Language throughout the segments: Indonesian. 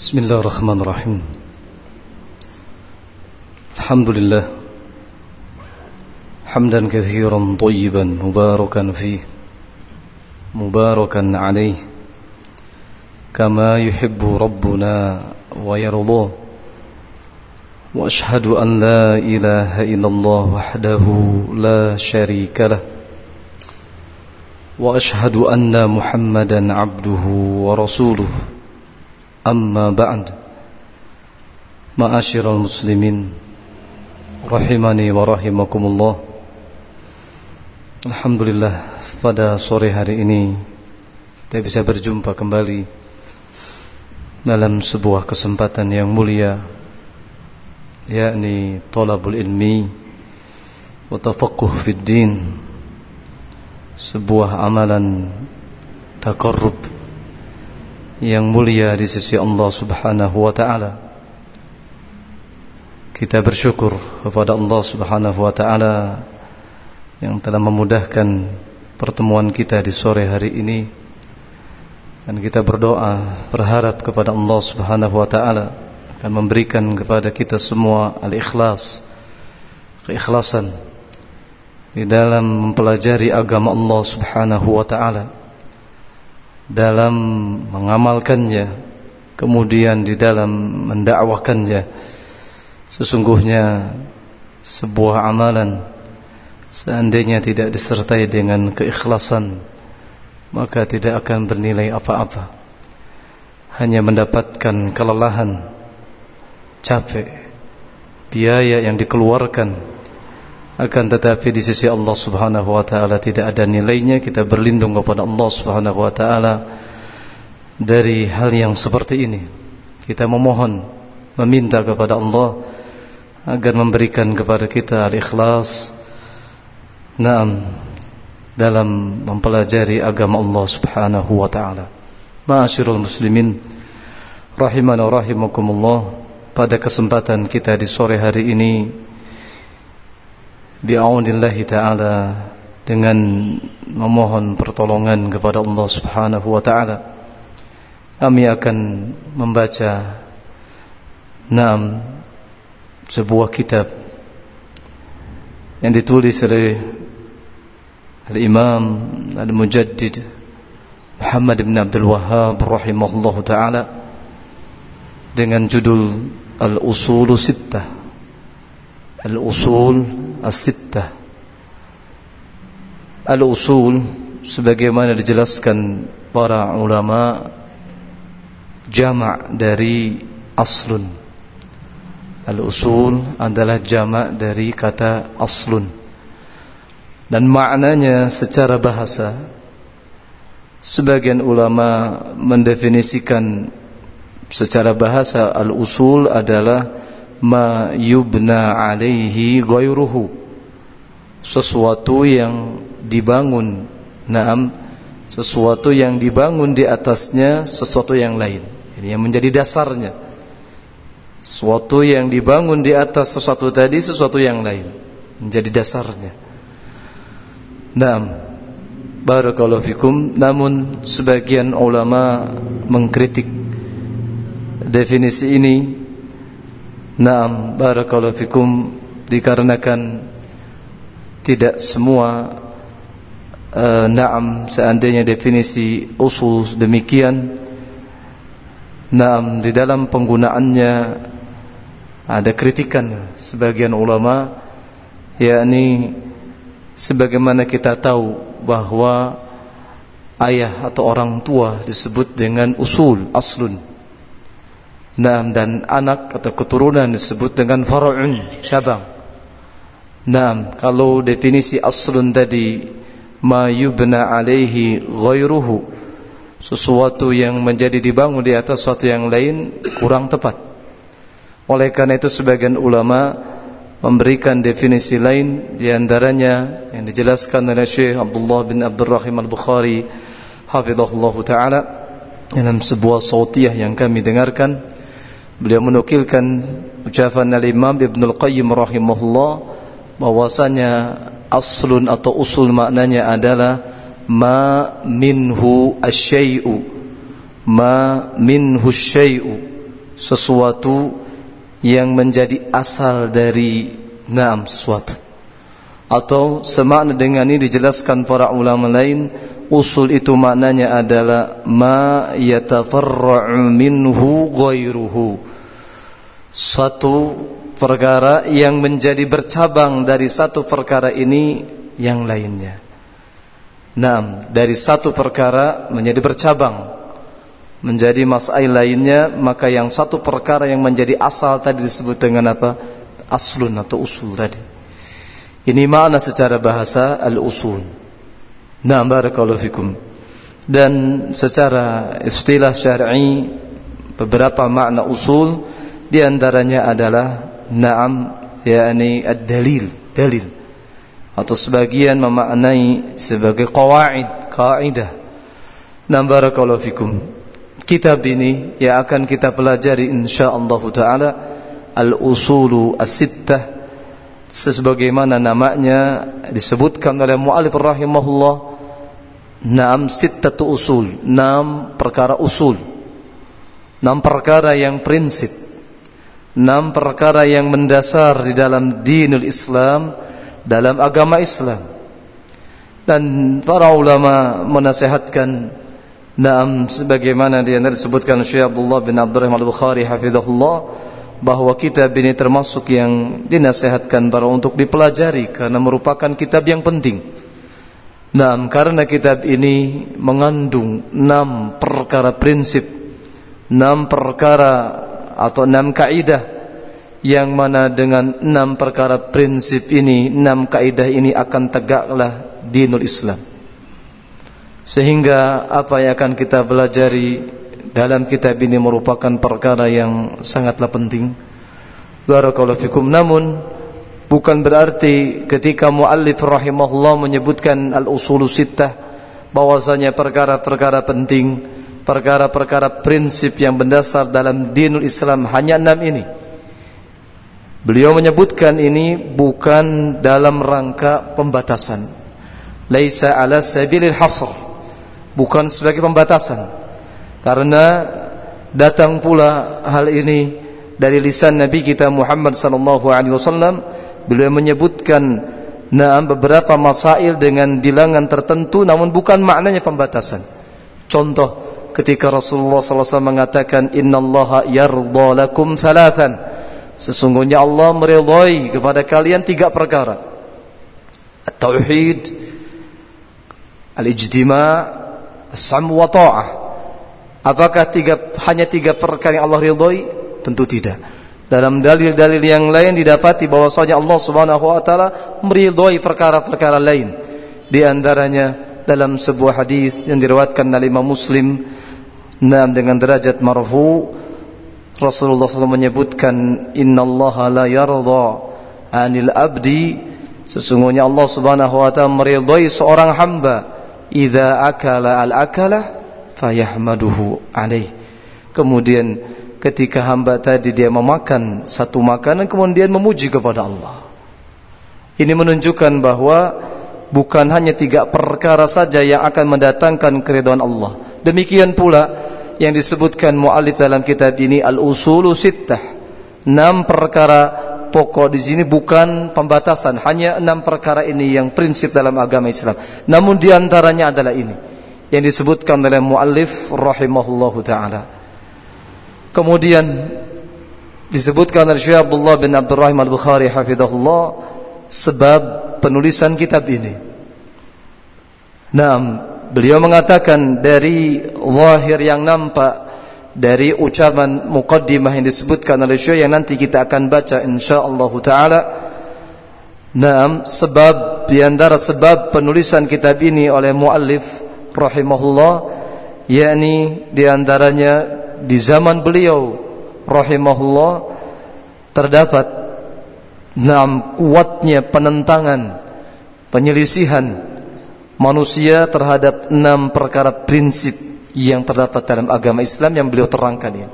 بسم الله الرحمن الرحيم. الحمد لله. حمدا كثيرا طيبا مباركا فيه. مباركا عليه. كما يحب ربنا ويرضاه. وأشهد أن لا إله إلا الله وحده لا شريك له. وأشهد أن محمدا عبده ورسوله. اما بعد معاشر المسلمين rahimani wa rahimakumullah Alhamdulillah pada sore hari ini kita bisa berjumpa kembali dalam sebuah kesempatan yang mulia yakni talabul ilmi wa tafaqquh fid din sebuah amalan takarrub yang mulia di sisi Allah Subhanahu wa taala. Kita bersyukur kepada Allah Subhanahu wa taala yang telah memudahkan pertemuan kita di sore hari ini. Dan kita berdoa berharap kepada Allah Subhanahu wa taala akan memberikan kepada kita semua al-ikhlas keikhlasan di dalam mempelajari agama Allah Subhanahu wa taala dalam mengamalkannya kemudian di dalam mendakwahkannya sesungguhnya sebuah amalan seandainya tidak disertai dengan keikhlasan maka tidak akan bernilai apa-apa. Hanya mendapatkan kelelahan capek biaya yang dikeluarkan akan tetapi di sisi Allah Subhanahu wa taala tidak ada nilainya. Kita berlindung kepada Allah Subhanahu wa taala dari hal yang seperti ini. Kita memohon meminta kepada Allah agar memberikan kepada kita al-ikhlas naam dalam mempelajari agama Allah Subhanahu wa taala. Ma'asyiral muslimin rahimana rahimakumullah pada kesempatan kita di sore hari ini bi'aunillahi taala dengan memohon pertolongan kepada Allah Subhanahu wa taala. Kami akan membaca enam sebuah kitab yang ditulis oleh Al-Imam Al-Mujaddid Muhammad bin Abdul Wahhab rahimahullah taala dengan judul Al-Usul Sittah Al-Usul As-Sittah. Al-Usul sebagaimana dijelaskan para ulama jama' dari aslun. Al-Usul adalah jama' dari kata aslun. Dan maknanya secara bahasa Sebagian ulama mendefinisikan secara bahasa al-usul adalah ma yubna alaihi ghairuhu. Sesuatu yang dibangun, naam, sesuatu yang dibangun di atasnya sesuatu yang lain. Ini yang menjadi dasarnya. Sesuatu yang dibangun di atas sesuatu tadi sesuatu yang lain menjadi dasarnya. Naam. Barakallahu fikum Namun sebagian ulama Mengkritik Definisi ini Naam Barakallahu fikum. Dikarenakan Tidak semua uh, Naam Seandainya definisi usul demikian Naam Di dalam penggunaannya Ada kritikan Sebagian ulama yakni Sebagaimana kita tahu bahwa ayah atau orang tua disebut dengan usul aslun nah dan anak atau keturunan disebut dengan far'un cabang. Nah kalau definisi aslun tadi ma yubna alaihi ghairuhu sesuatu yang menjadi dibangun di atas sesuatu yang lain kurang tepat. Oleh karena itu sebagian ulama memberikan definisi lain di antaranya yang dijelaskan oleh Syekh Abdullah bin Abdul Rahim Al-Bukhari hafizahullah taala dalam sebuah sautiyah yang kami dengarkan beliau menukilkan ucapan Al-Imam Ibnu Al-Qayyim rahimahullah bahwasanya aslun atau usul maknanya adalah ma minhu asyai'u. Ma minhu asyai'u. Sesuatu yang menjadi asal dari naam sesuatu. Atau semakna dengan ini dijelaskan para ulama lain usul itu maknanya adalah ma yatafarra'u minhu ghairuhu. Satu perkara yang menjadi bercabang dari satu perkara ini yang lainnya. Nah, dari satu perkara menjadi bercabang. Menjadi masail lainnya maka yang satu perkara yang menjadi asal tadi disebut dengan apa? Aslun atau usul tadi. Ini makna secara bahasa al-usul. Nah, barakallahu fikum. Dan secara istilah syar'i beberapa makna usul di antaranya adalah na'am yakni ad-dalil, dalil. Atau sebagian memaknai sebagai qawaid, kaidah. Nah, barakallahu fikum. Kitab ini yang akan kita pelajari insyaallah taala al-usulu as-sittah sebagaimana namanya disebutkan oleh mu'alif rahimahullah Naam sittatu usul Enam perkara usul Enam perkara yang prinsip Enam perkara yang mendasar di dalam dinul Islam Dalam agama Islam. Dan para ulama menasehatkan Naam sebagaimana dia disebutkan Syekh Abdullah bin Abdurrahman Al-Bukhari Hafizahullah bahwa kitab ini termasuk yang dinasihatkan para untuk dipelajari karena merupakan kitab yang penting. Nah, karena kitab ini mengandung enam perkara prinsip, enam perkara atau enam kaidah yang mana dengan enam perkara prinsip ini, enam kaidah ini akan tegaklah dinul Islam. Sehingga apa yang akan kita pelajari dalam kitab ini merupakan perkara yang sangatlah penting. Barakallahu fikum. Namun bukan berarti ketika muallif rahimahullah menyebutkan al-usulu sittah bahwasanya perkara-perkara penting, perkara-perkara prinsip yang mendasar dalam dinul Islam hanya enam ini. Beliau menyebutkan ini bukan dalam rangka pembatasan. Laisa ala sabilil hasr. Bukan sebagai pembatasan karena datang pula hal ini dari lisan Nabi kita Muhammad sallallahu alaihi wasallam beliau menyebutkan nah beberapa masail dengan bilangan tertentu namun bukan maknanya pembatasan. Contoh ketika Rasulullah sallallahu alaihi wasallam mengatakan innallaha yardha lakum salatan. Sesungguhnya Allah meridhai kepada kalian tiga perkara. At-tauhid, al-ijtima', as-sam' wa ta'ah. Apakah tiga, hanya tiga perkara yang Allah ridhoi? Tentu tidak. Dalam dalil-dalil yang lain didapati bahwasanya Allah Subhanahu wa taala meridhoi perkara-perkara lain. Di antaranya dalam sebuah hadis yang diriwayatkan oleh Imam Muslim nam dengan derajat marfu Rasulullah SAW menyebutkan innallaha la yardha anil abdi sesungguhnya Allah Subhanahu wa taala meridhai seorang hamba idza akala al akala fayahmaduhu alaih. Kemudian ketika hamba tadi dia memakan satu makanan kemudian memuji kepada Allah. Ini menunjukkan bahwa bukan hanya tiga perkara saja yang akan mendatangkan keridhaan Allah. Demikian pula yang disebutkan muallif dalam kitab ini al-usulu sittah. Enam perkara pokok di sini bukan pembatasan, hanya enam perkara ini yang prinsip dalam agama Islam. Namun di antaranya adalah ini yang disebutkan oleh muallif rahimahullahu taala. Kemudian disebutkan oleh Syekh Abdullah bin Abdurrahim Al-Bukhari hafizahullah sebab penulisan kitab ini. Nah, beliau mengatakan dari zahir yang nampak dari ucapan muqaddimah yang disebutkan oleh Syekh yang nanti kita akan baca insyaallah taala. Nah, sebab di antara sebab penulisan kitab ini oleh muallif rahimahullah yakni di antaranya di zaman beliau rahimahullah terdapat enam kuatnya penentangan penyelisihan manusia terhadap enam perkara prinsip yang terdapat dalam agama Islam yang beliau terangkan ini.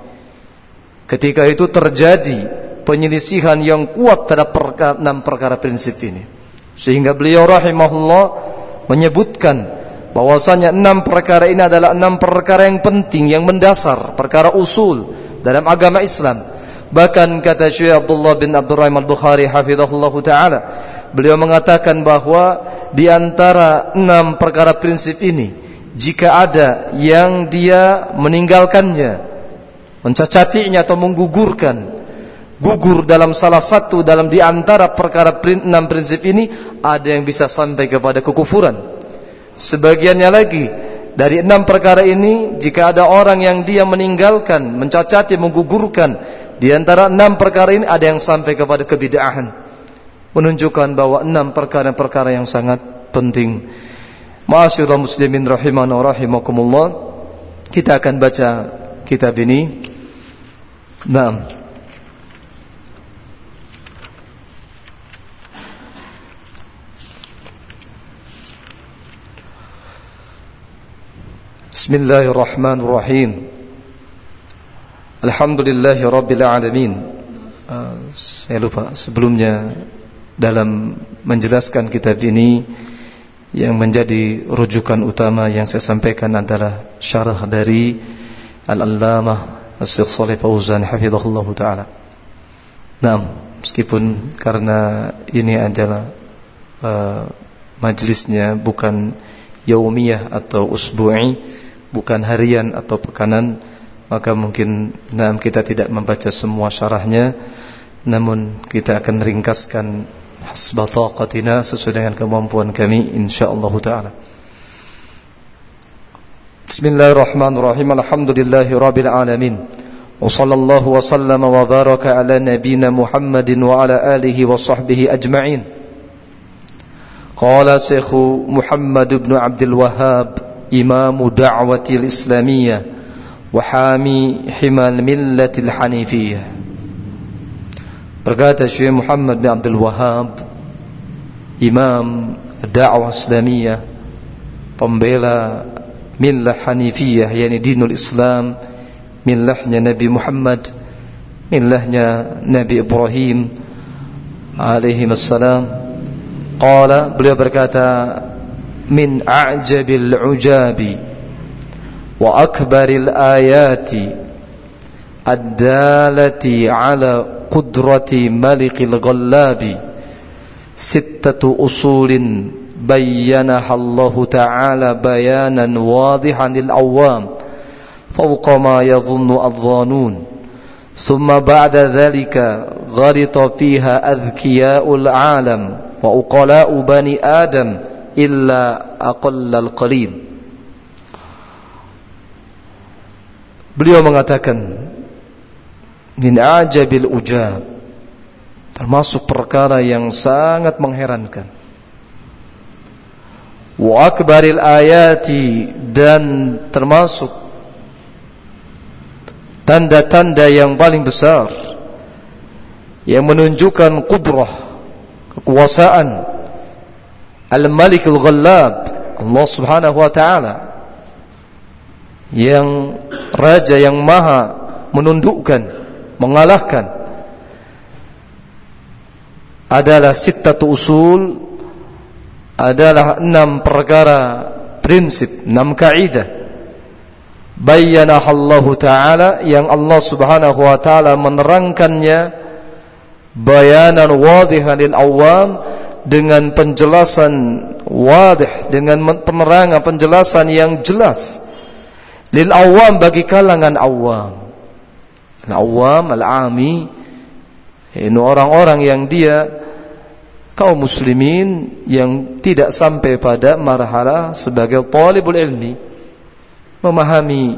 Ketika itu terjadi penyelisihan yang kuat terhadap perkara, enam perkara prinsip ini. Sehingga beliau rahimahullah menyebutkan bahwasanya enam perkara ini adalah enam perkara yang penting, yang mendasar, perkara usul, dalam agama Islam. Bahkan kata Syekh Abdullah bin Abdurrahim Al-Bukhari hafizahullah taala, beliau mengatakan bahwa di antara enam perkara prinsip ini, jika ada yang dia meninggalkannya, mencacatinya atau menggugurkan, gugur dalam salah satu dalam di antara perkara enam prinsip ini, ada yang bisa sampai kepada kekufuran. Sebagiannya lagi dari enam perkara ini jika ada orang yang dia meninggalkan, mencacati, menggugurkan di antara enam perkara ini ada yang sampai kepada kebid'ahan. Menunjukkan bahwa enam perkara-perkara yang sangat penting. Ma'asyiral muslimin rahimana rahimakumullah. Kita akan baca kitab ini. Naam. Bismillahirrahmanirrahim. Alhamdulillahi Rabbil Alamin. Uh, Saya lupa sebelumnya Dalam menjelaskan kitab ini Yang menjadi rujukan utama Yang saya sampaikan adalah Syarah dari Al-Allamah As-Syiq Salih Fauzan Hafizahullah Ta'ala. Nah, meskipun karena ini adalah uh, Majlisnya bukan Yaumiyah atau usbu'i bukan harian atau pekanan maka mungkin nah, kita tidak membaca semua syarahnya namun kita akan ringkaskan hasba taqatina sesuai dengan kemampuan kami insyaallah taala. Bismillahirrahmanirrahim. Alhamdulillahi rabbil alamin. Wa sallallahu wa sallama wa baraka ala nabiyyina Muhammadin wa ala alihi wa sahbihi ajma'in. Qala Syekh Muhammad ibn Abdul Wahhab إمام دعوة الإسلامية وحامي حمى الملة الحنيفية berkata Syekh Muhammad bin Abdul Wahab Imam dakwah Islamiyah pembela millah Hanifiyah yakni dinul Islam millahnya Nabi Muhammad millahnya Nabi Ibrahim alaihi wassalam qala beliau berkata من أعجب العجاب وأكبر الآيات الدالة على قدرة ملك الغلاب ستة أصول بينها الله تعالى بيانا واضحا للعوام فوق ما يظن الظانون. ثم بعد ذلك غرط فيها أذكياء العالم وأقلاء بني آدم illa aqallal qalil. Beliau mengatakan min ajabil ujab. Termasuk perkara yang sangat mengherankan. Wa akbaril ayati dan termasuk tanda-tanda yang paling besar yang menunjukkan kudrah kekuasaan Al-Malikul Ghallab. Allah Subhanahu wa taala. Yang raja yang maha menundukkan mengalahkan. Adalah sittatu usul adalah enam perkara prinsip enam kaidah. Bayyanaha Allah taala yang Allah Subhanahu wa taala menerangkannya bayanan wadihan lil awam dengan penjelasan wadih dengan penerangan penjelasan yang jelas. Lil awam bagi kalangan awam. Al awam al ami ini orang-orang yang dia kaum muslimin yang tidak sampai pada marhala sebagai talibul ilmi memahami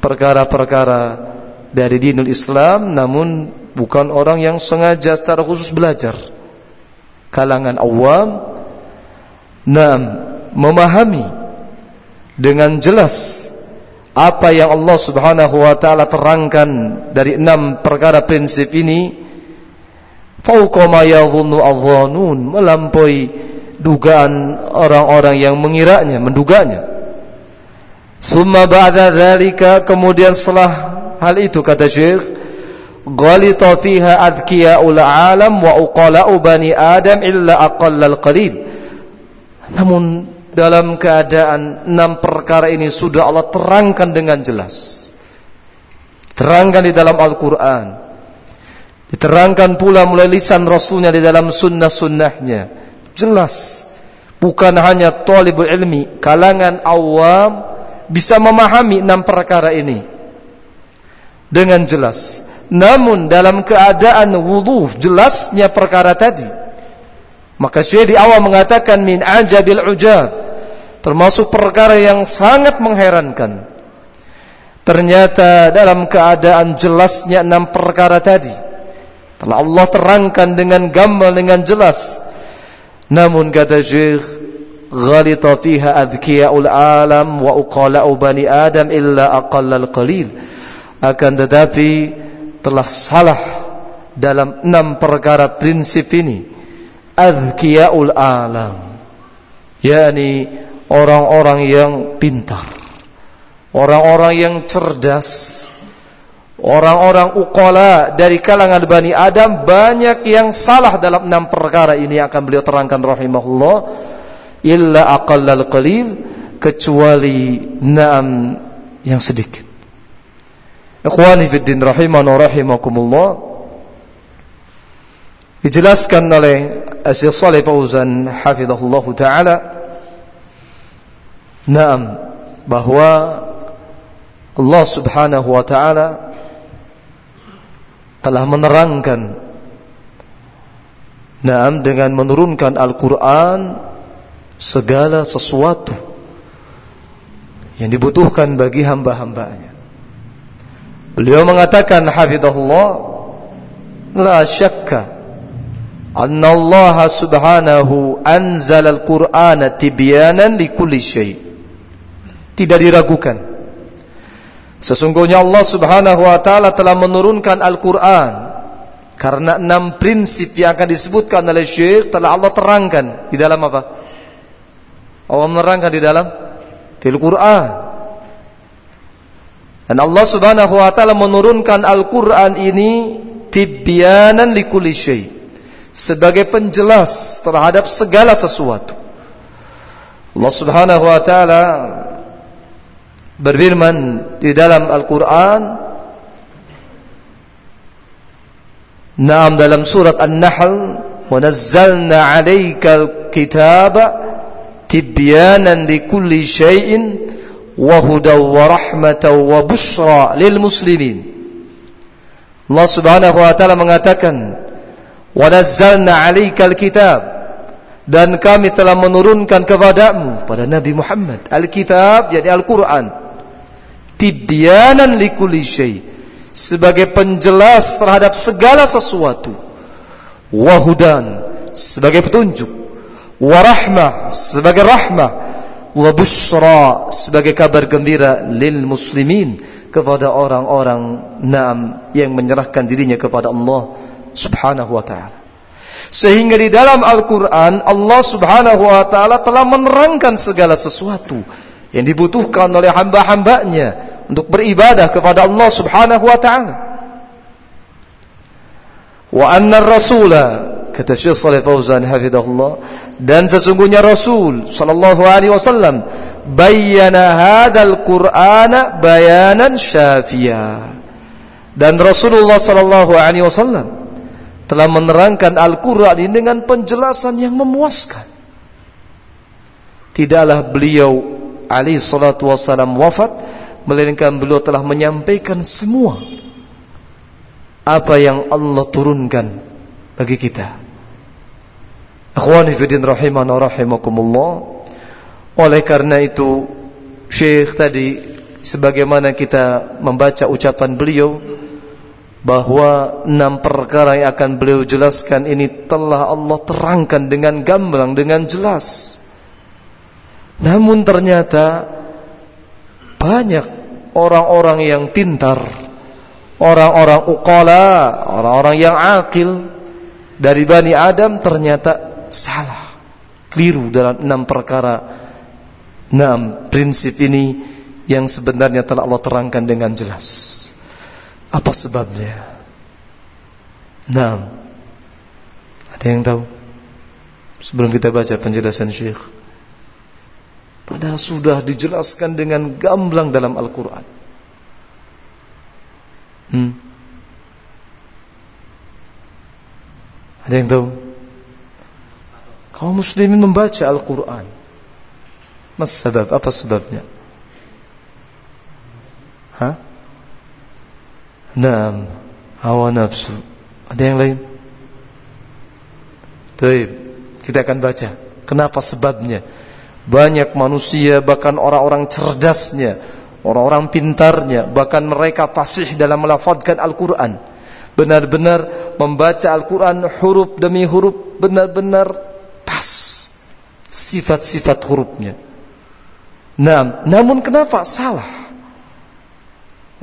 perkara-perkara dari dinul Islam namun bukan orang yang sengaja secara khusus belajar kalangan awam nam memahami dengan jelas apa yang Allah Subhanahu wa taala terangkan dari enam perkara prinsip ini fauqa ma melampaui dugaan orang-orang yang mengiranya menduganya. Summa ba'da dzalika kemudian setelah hal itu kata Syekh ghalita fiha adkiya'ul alam wa uqala'u bani adam illa aqallal qalil namun dalam keadaan enam perkara ini sudah Allah terangkan dengan jelas Diterangkan di dalam Al-Quran. Diterangkan pula mulai lisan Rasulnya di dalam sunnah-sunnahnya. Jelas. Bukan hanya talibul ilmi. Kalangan awam bisa memahami enam perkara ini. Dengan jelas. Namun dalam keadaan wudu jelasnya perkara tadi. Maka Syekh di awal mengatakan min ajabil ujab. Termasuk perkara yang sangat mengherankan. Ternyata dalam keadaan jelasnya enam perkara tadi telah Allah terangkan dengan gamblang dengan jelas. Namun kata Syekh, ghalita fiha adkiya'ul alam wa uqala'u Adam illa aqallal. Akan tetapi telah salah dalam enam perkara prinsip ini. Adkiya'ul alam. yakni orang-orang yang pintar orang-orang yang cerdas, orang-orang uqala dari kalangan Bani Adam banyak yang salah dalam enam perkara ini akan beliau terangkan rahimahullah illa aqallal qalil kecuali enam yang sedikit. Ikhwani fi din rahimana rahimakumullah dijelaskan oleh Syekh Shalih Fauzan hafizahullah taala Naam bahwa Allah Subhanahu wa taala telah menerangkan Naam dengan menurunkan Al-Qur'an segala sesuatu yang dibutuhkan bagi hamba-hambanya. Beliau mengatakan hafizahullah la syakka anna Allah subhanahu anzala al-Qur'ana tibyanan likulli syai. Tidak diragukan Sesungguhnya Allah Subhanahu wa taala telah menurunkan Al-Qur'an karena enam prinsip yang akan disebutkan oleh Syekh telah Allah terangkan di dalam apa? Allah menerangkan di dalam Al-Qur'an. Dan Allah Subhanahu wa taala menurunkan Al-Qur'an ini tibyanan likulli syai sebagai penjelas terhadap segala sesuatu. Allah Subhanahu wa taala berfirman di dalam Al-Quran Naam dalam surat An-Nahl wa nazzalna 'alaikal kitaba tibyanan likulli wa bushra lil muslimin Allah Subhanahu wa taala mengatakan nazzalna 'alaikal kitab. Dan kami telah menurunkan kepadamu pada Nabi Muhammad Al-Kitab yakni Al-Quran. Tibyanan likulli syai. Sebagai penjelas terhadap segala sesuatu. Wahudan sebagai petunjuk. Warahmah sebagai rahmah wa busyra sebagai kabar gembira lil muslimin kepada orang-orang naam yang menyerahkan dirinya kepada Allah Subhanahu wa taala sehingga di dalam Al-Qur'an Allah Subhanahu wa taala telah menerangkan segala sesuatu yang dibutuhkan oleh hamba-hambanya untuk beribadah kepada Allah Subhanahu wa taala. Wa anna rasula kata Syekh Saleh Fauzan hafizahullah dan sesungguhnya Rasul sallallahu alaihi wasallam bayyana hadzal Qur'ana bayanan syafia. Dan Rasulullah sallallahu alaihi wasallam telah menerangkan Al-Qur'an ini dengan penjelasan yang memuaskan. Tidaklah beliau alaihi salatu wasallam wafat melainkan beliau telah menyampaikan semua apa yang Allah turunkan bagi kita. Akhwani rahimana rahimakumullah. Oleh karena itu Syekh tadi sebagaimana kita membaca ucapan beliau bahwa enam perkara yang akan beliau jelaskan ini telah Allah terangkan dengan gamblang dengan jelas. Namun ternyata banyak orang-orang yang pintar, orang-orang uqala, orang-orang yang akil dari Bani Adam ternyata salah, keliru dalam enam perkara, enam prinsip ini yang sebenarnya telah Allah terangkan dengan jelas. Apa sebabnya? Enam. Ada yang tahu? Sebelum kita baca penjelasan Syekh. Padahal sudah dijelaskan dengan gamblang dalam Al-Quran. Hmm. Ada yang tahu? Kaum muslimin membaca Al-Quran. Mas sebab? Apa sebabnya? Hah? Naam, hawa nafsu. Ada yang lain? Baik, kita akan baca. Kenapa sebabnya? Banyak manusia bahkan orang-orang cerdasnya, orang-orang pintarnya, bahkan mereka fasih dalam melafazkan Al-Quran. Benar-benar membaca Al-Quran huruf demi huruf, benar-benar pas sifat-sifat hurufnya. Nah, namun kenapa salah?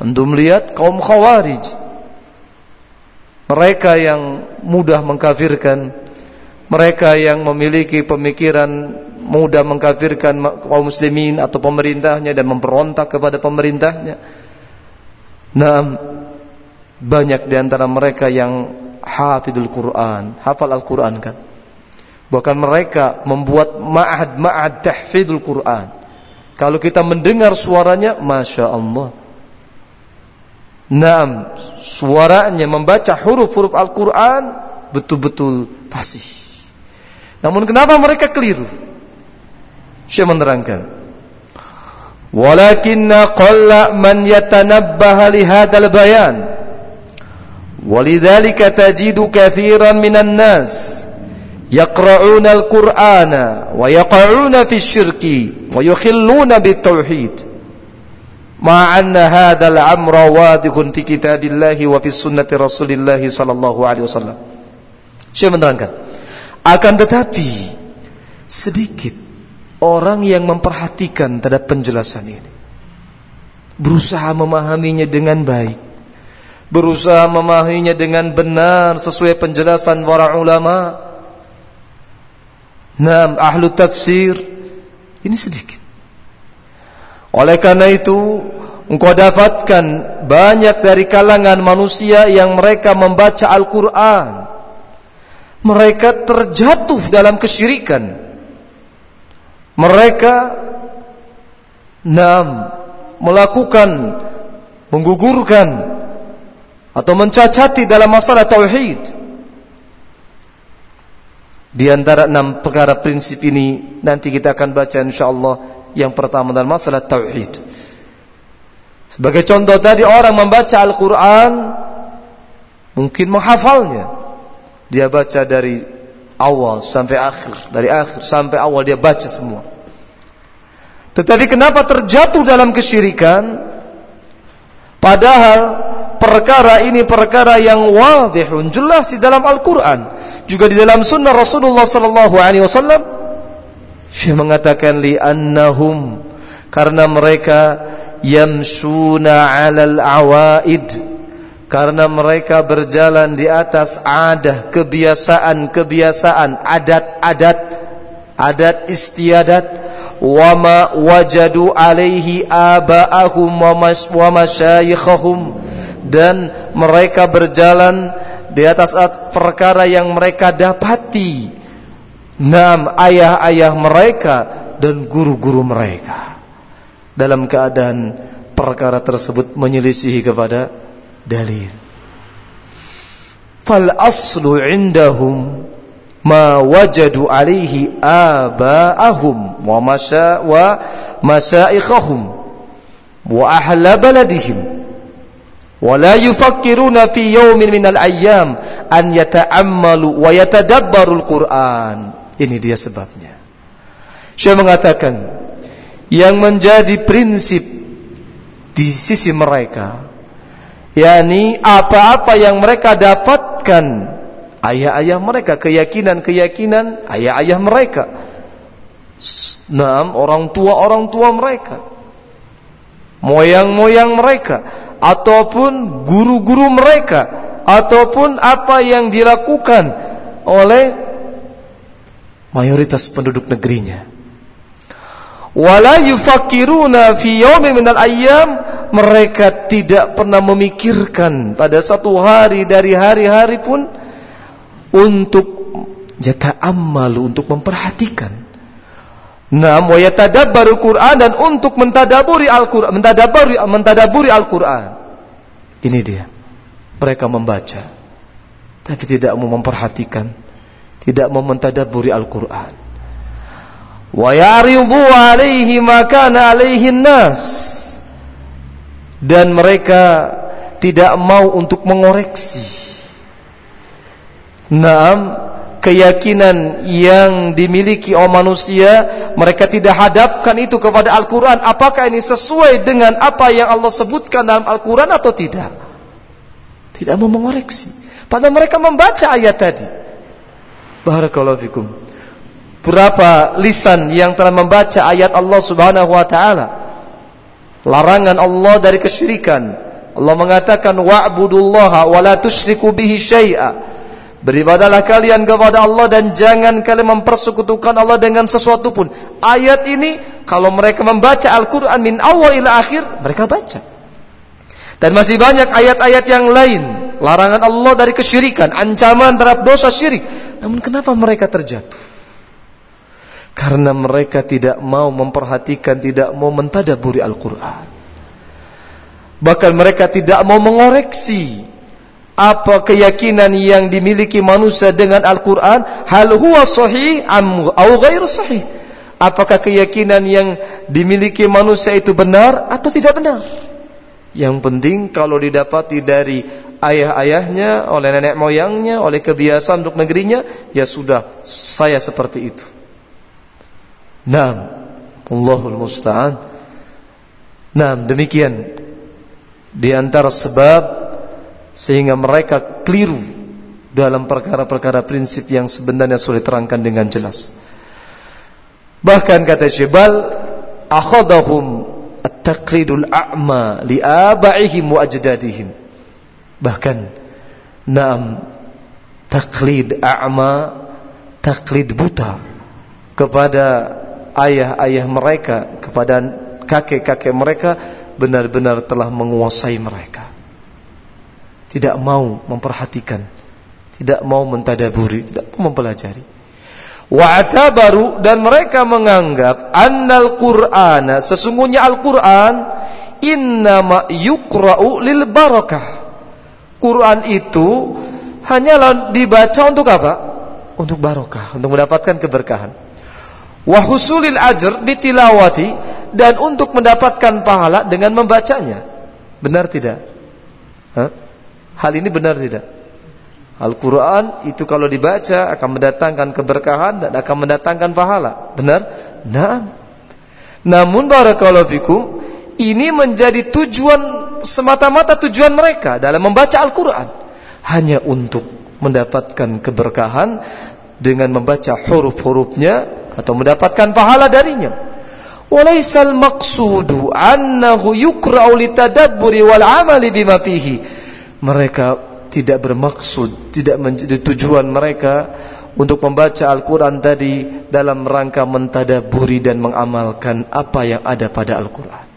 Antum lihat kaum khawarij Mereka yang mudah mengkafirkan Mereka yang memiliki pemikiran mudah mengkafirkan kaum muslimin atau pemerintahnya dan memberontak kepada pemerintahnya. Nah, banyak di antara mereka yang hafidul Quran, hafal Al-Quran kan. Bahkan mereka membuat ma'ad-ma'ad tahfidul Quran. Kalau kita mendengar suaranya, Masya Allah. Naam, suaranya membaca huruf-huruf Al-Quran betul-betul fasih. Namun kenapa mereka keliru? Syekh menerangkan. Walakinna qalla man yatanabbaha li hadzal bayan. Walidzalika tajidu katsiran minan nas bit tauhid. ma'anna hadzal amra wadihun fi kitabillahi wa fi sunnati rasulillahi sallallahu alaihi wasallam. Saya menerangkan. Akan tetapi sedikit orang yang memperhatikan terhadap penjelasan ini. Berusaha memahaminya dengan baik. Berusaha memahaminya dengan benar sesuai penjelasan para ulama. Nam ahlu tafsir ini sedikit. Oleh karena itu, engkau dapatkan banyak dari kalangan manusia yang mereka membaca Al-Quran. Mereka terjatuh dalam kesyirikan. Mereka nam, melakukan, menggugurkan, atau mencacati dalam masalah tauhid. Di antara enam perkara prinsip ini nanti kita akan baca insyaallah yang pertama dalam masalah tauhid. Sebagai contoh tadi orang membaca Al-Quran mungkin menghafalnya. Dia baca dari awal sampai akhir, dari akhir sampai awal dia baca semua. Tetapi kenapa terjatuh dalam kesyirikan? Padahal perkara ini perkara yang wadihun jelas di dalam Al-Quran, juga di dalam Sunnah Rasulullah Sallallahu Alaihi Wasallam Syekh mengatakan li annahum karena mereka yamsuna 'alal awaid karena mereka berjalan di atas adah kebiasaan-kebiasaan adat-adat adat istiadat. Wama wajadu alaihi aba'ahum wa masyayikhahum. Dan mereka berjalan di atas perkara yang mereka dapati. Nam ayah-ayah mereka dan guru-guru mereka. Dalam keadaan perkara tersebut menyelisihi kepada dalil. Fal aslu indahum ma wajadu alaihi aba'ahum wa masya wa masya'ikhahum wa ahla baladihim. Wa la yufakkiruna fi yawmin minal ayyam an yata'ammalu wa yatadabbarul Qur'an ini dia sebabnya. Saya mengatakan yang menjadi prinsip di sisi mereka yakni apa-apa yang mereka dapatkan. Ayah-ayah mereka keyakinan-keyakinan ayah-ayah mereka. Enam orang tua orang tua mereka. Moyang-moyang mereka. Ataupun guru-guru mereka. Ataupun apa yang dilakukan oleh mayoritas penduduk negerinya. Wala yufakiruna fi yawmin minal ayyam mereka tidak pernah memikirkan pada satu hari dari hari-hari pun untuk jata amal untuk memperhatikan. Naam wa yatadabbaru Quran dan untuk mentadaburi Al-Qur'an, mentadaburi mentadaburi Al-Qur'an. Ini dia. Mereka membaca tapi tidak mau memperhatikan, tidak mau mentadabburi Al-Qur'an. Wa ya'ridu 'alaihi ma kana nas. Dan mereka tidak mau untuk mengoreksi. Naam, keyakinan yang dimiliki oleh manusia, mereka tidak hadapkan itu kepada Al-Quran. Apakah ini sesuai dengan apa yang Allah sebutkan dalam Al-Quran atau tidak? Tidak mau mengoreksi. Padahal mereka membaca ayat tadi. Barakallahu fikum. Berapa lisan yang telah membaca ayat Allah Subhanahu wa taala? Larangan Allah dari kesyirikan. Allah mengatakan wa'budullaha wa la tusyriku bihi syai'a. Beribadalah kalian kepada Allah dan jangan kalian mempersekutukan Allah dengan sesuatu pun. Ayat ini kalau mereka membaca Al-Qur'an min awal ila akhir, mereka baca. Dan masih banyak ayat-ayat yang lain larangan Allah dari kesyirikan, ancaman terhadap dosa syirik. Namun kenapa mereka terjatuh? Karena mereka tidak mau memperhatikan, tidak mau mentadaburi Al-Quran. Bahkan mereka tidak mau mengoreksi apa keyakinan yang dimiliki manusia dengan Al-Quran. Hal huwa sahih am au sahih. Apakah keyakinan yang dimiliki manusia itu benar atau tidak benar? Yang penting kalau didapati dari ayah-ayahnya, oleh nenek moyangnya, oleh kebiasaan untuk negerinya, ya sudah, saya seperti itu. Naam, Allahul Musta'an. Naam, demikian di antara sebab sehingga mereka keliru dalam perkara-perkara prinsip yang sebenarnya sudah terangkan dengan jelas. Bahkan kata Syibal, akhadahum at-taqlidul a'ma li abaihim wa bahkan naam taklid a'ma taklid buta kepada ayah-ayah mereka kepada kakek-kakek mereka benar-benar telah menguasai mereka tidak mau memperhatikan tidak mau mentadaburi tidak mau mempelajari wa'atabaru dan mereka menganggap annal qur'ana sesungguhnya Al-Qur'an innama yukra'u lil barakah Quran itu hanyalah dibaca untuk apa? Untuk barokah, untuk mendapatkan keberkahan. Wahusulil ajr bitilawati dan untuk mendapatkan pahala dengan membacanya. Benar tidak? Hah? Hal ini benar tidak? Al-Quran itu kalau dibaca akan mendatangkan keberkahan dan akan mendatangkan pahala. Benar? Nah. Namun barakallahu fikum ini menjadi tujuan semata-mata tujuan mereka dalam membaca Al-Quran hanya untuk mendapatkan keberkahan dengan membaca huruf-hurufnya atau mendapatkan pahala darinya. Walaisal maqsudu annahu yukra'u litadabburi wal amali bima fihi. Mereka tidak bermaksud, tidak menjadi tujuan mereka untuk membaca Al-Quran tadi dalam rangka mentadaburi dan mengamalkan apa yang ada pada Al-Quran.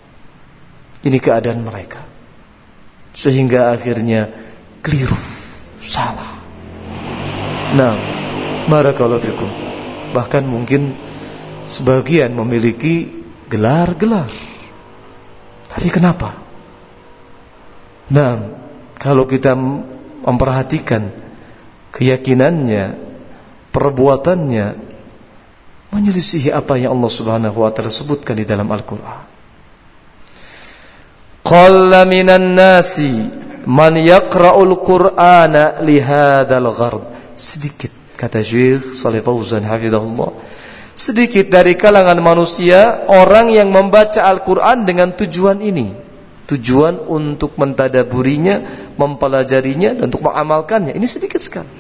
Ini keadaan mereka sehingga akhirnya keliru, salah. Nah, barakallahu fikum. Bahkan mungkin sebagian memiliki gelar-gelar. Tapi kenapa? Nah, kalau kita memperhatikan keyakinannya, perbuatannya menyelisihi apa yang Allah Subhanahu wa taala sebutkan di dalam Al-Qur'an. Qalla minan nasi man yaqra'ul Qur'ana li hadzal ghard. Sedikit kata Syekh Shalih Fauzan hafizahullah. Sedikit dari kalangan manusia orang yang membaca Al-Qur'an dengan tujuan ini. Tujuan untuk mentadaburinya, mempelajarinya dan untuk mengamalkannya. Ini sedikit sekali.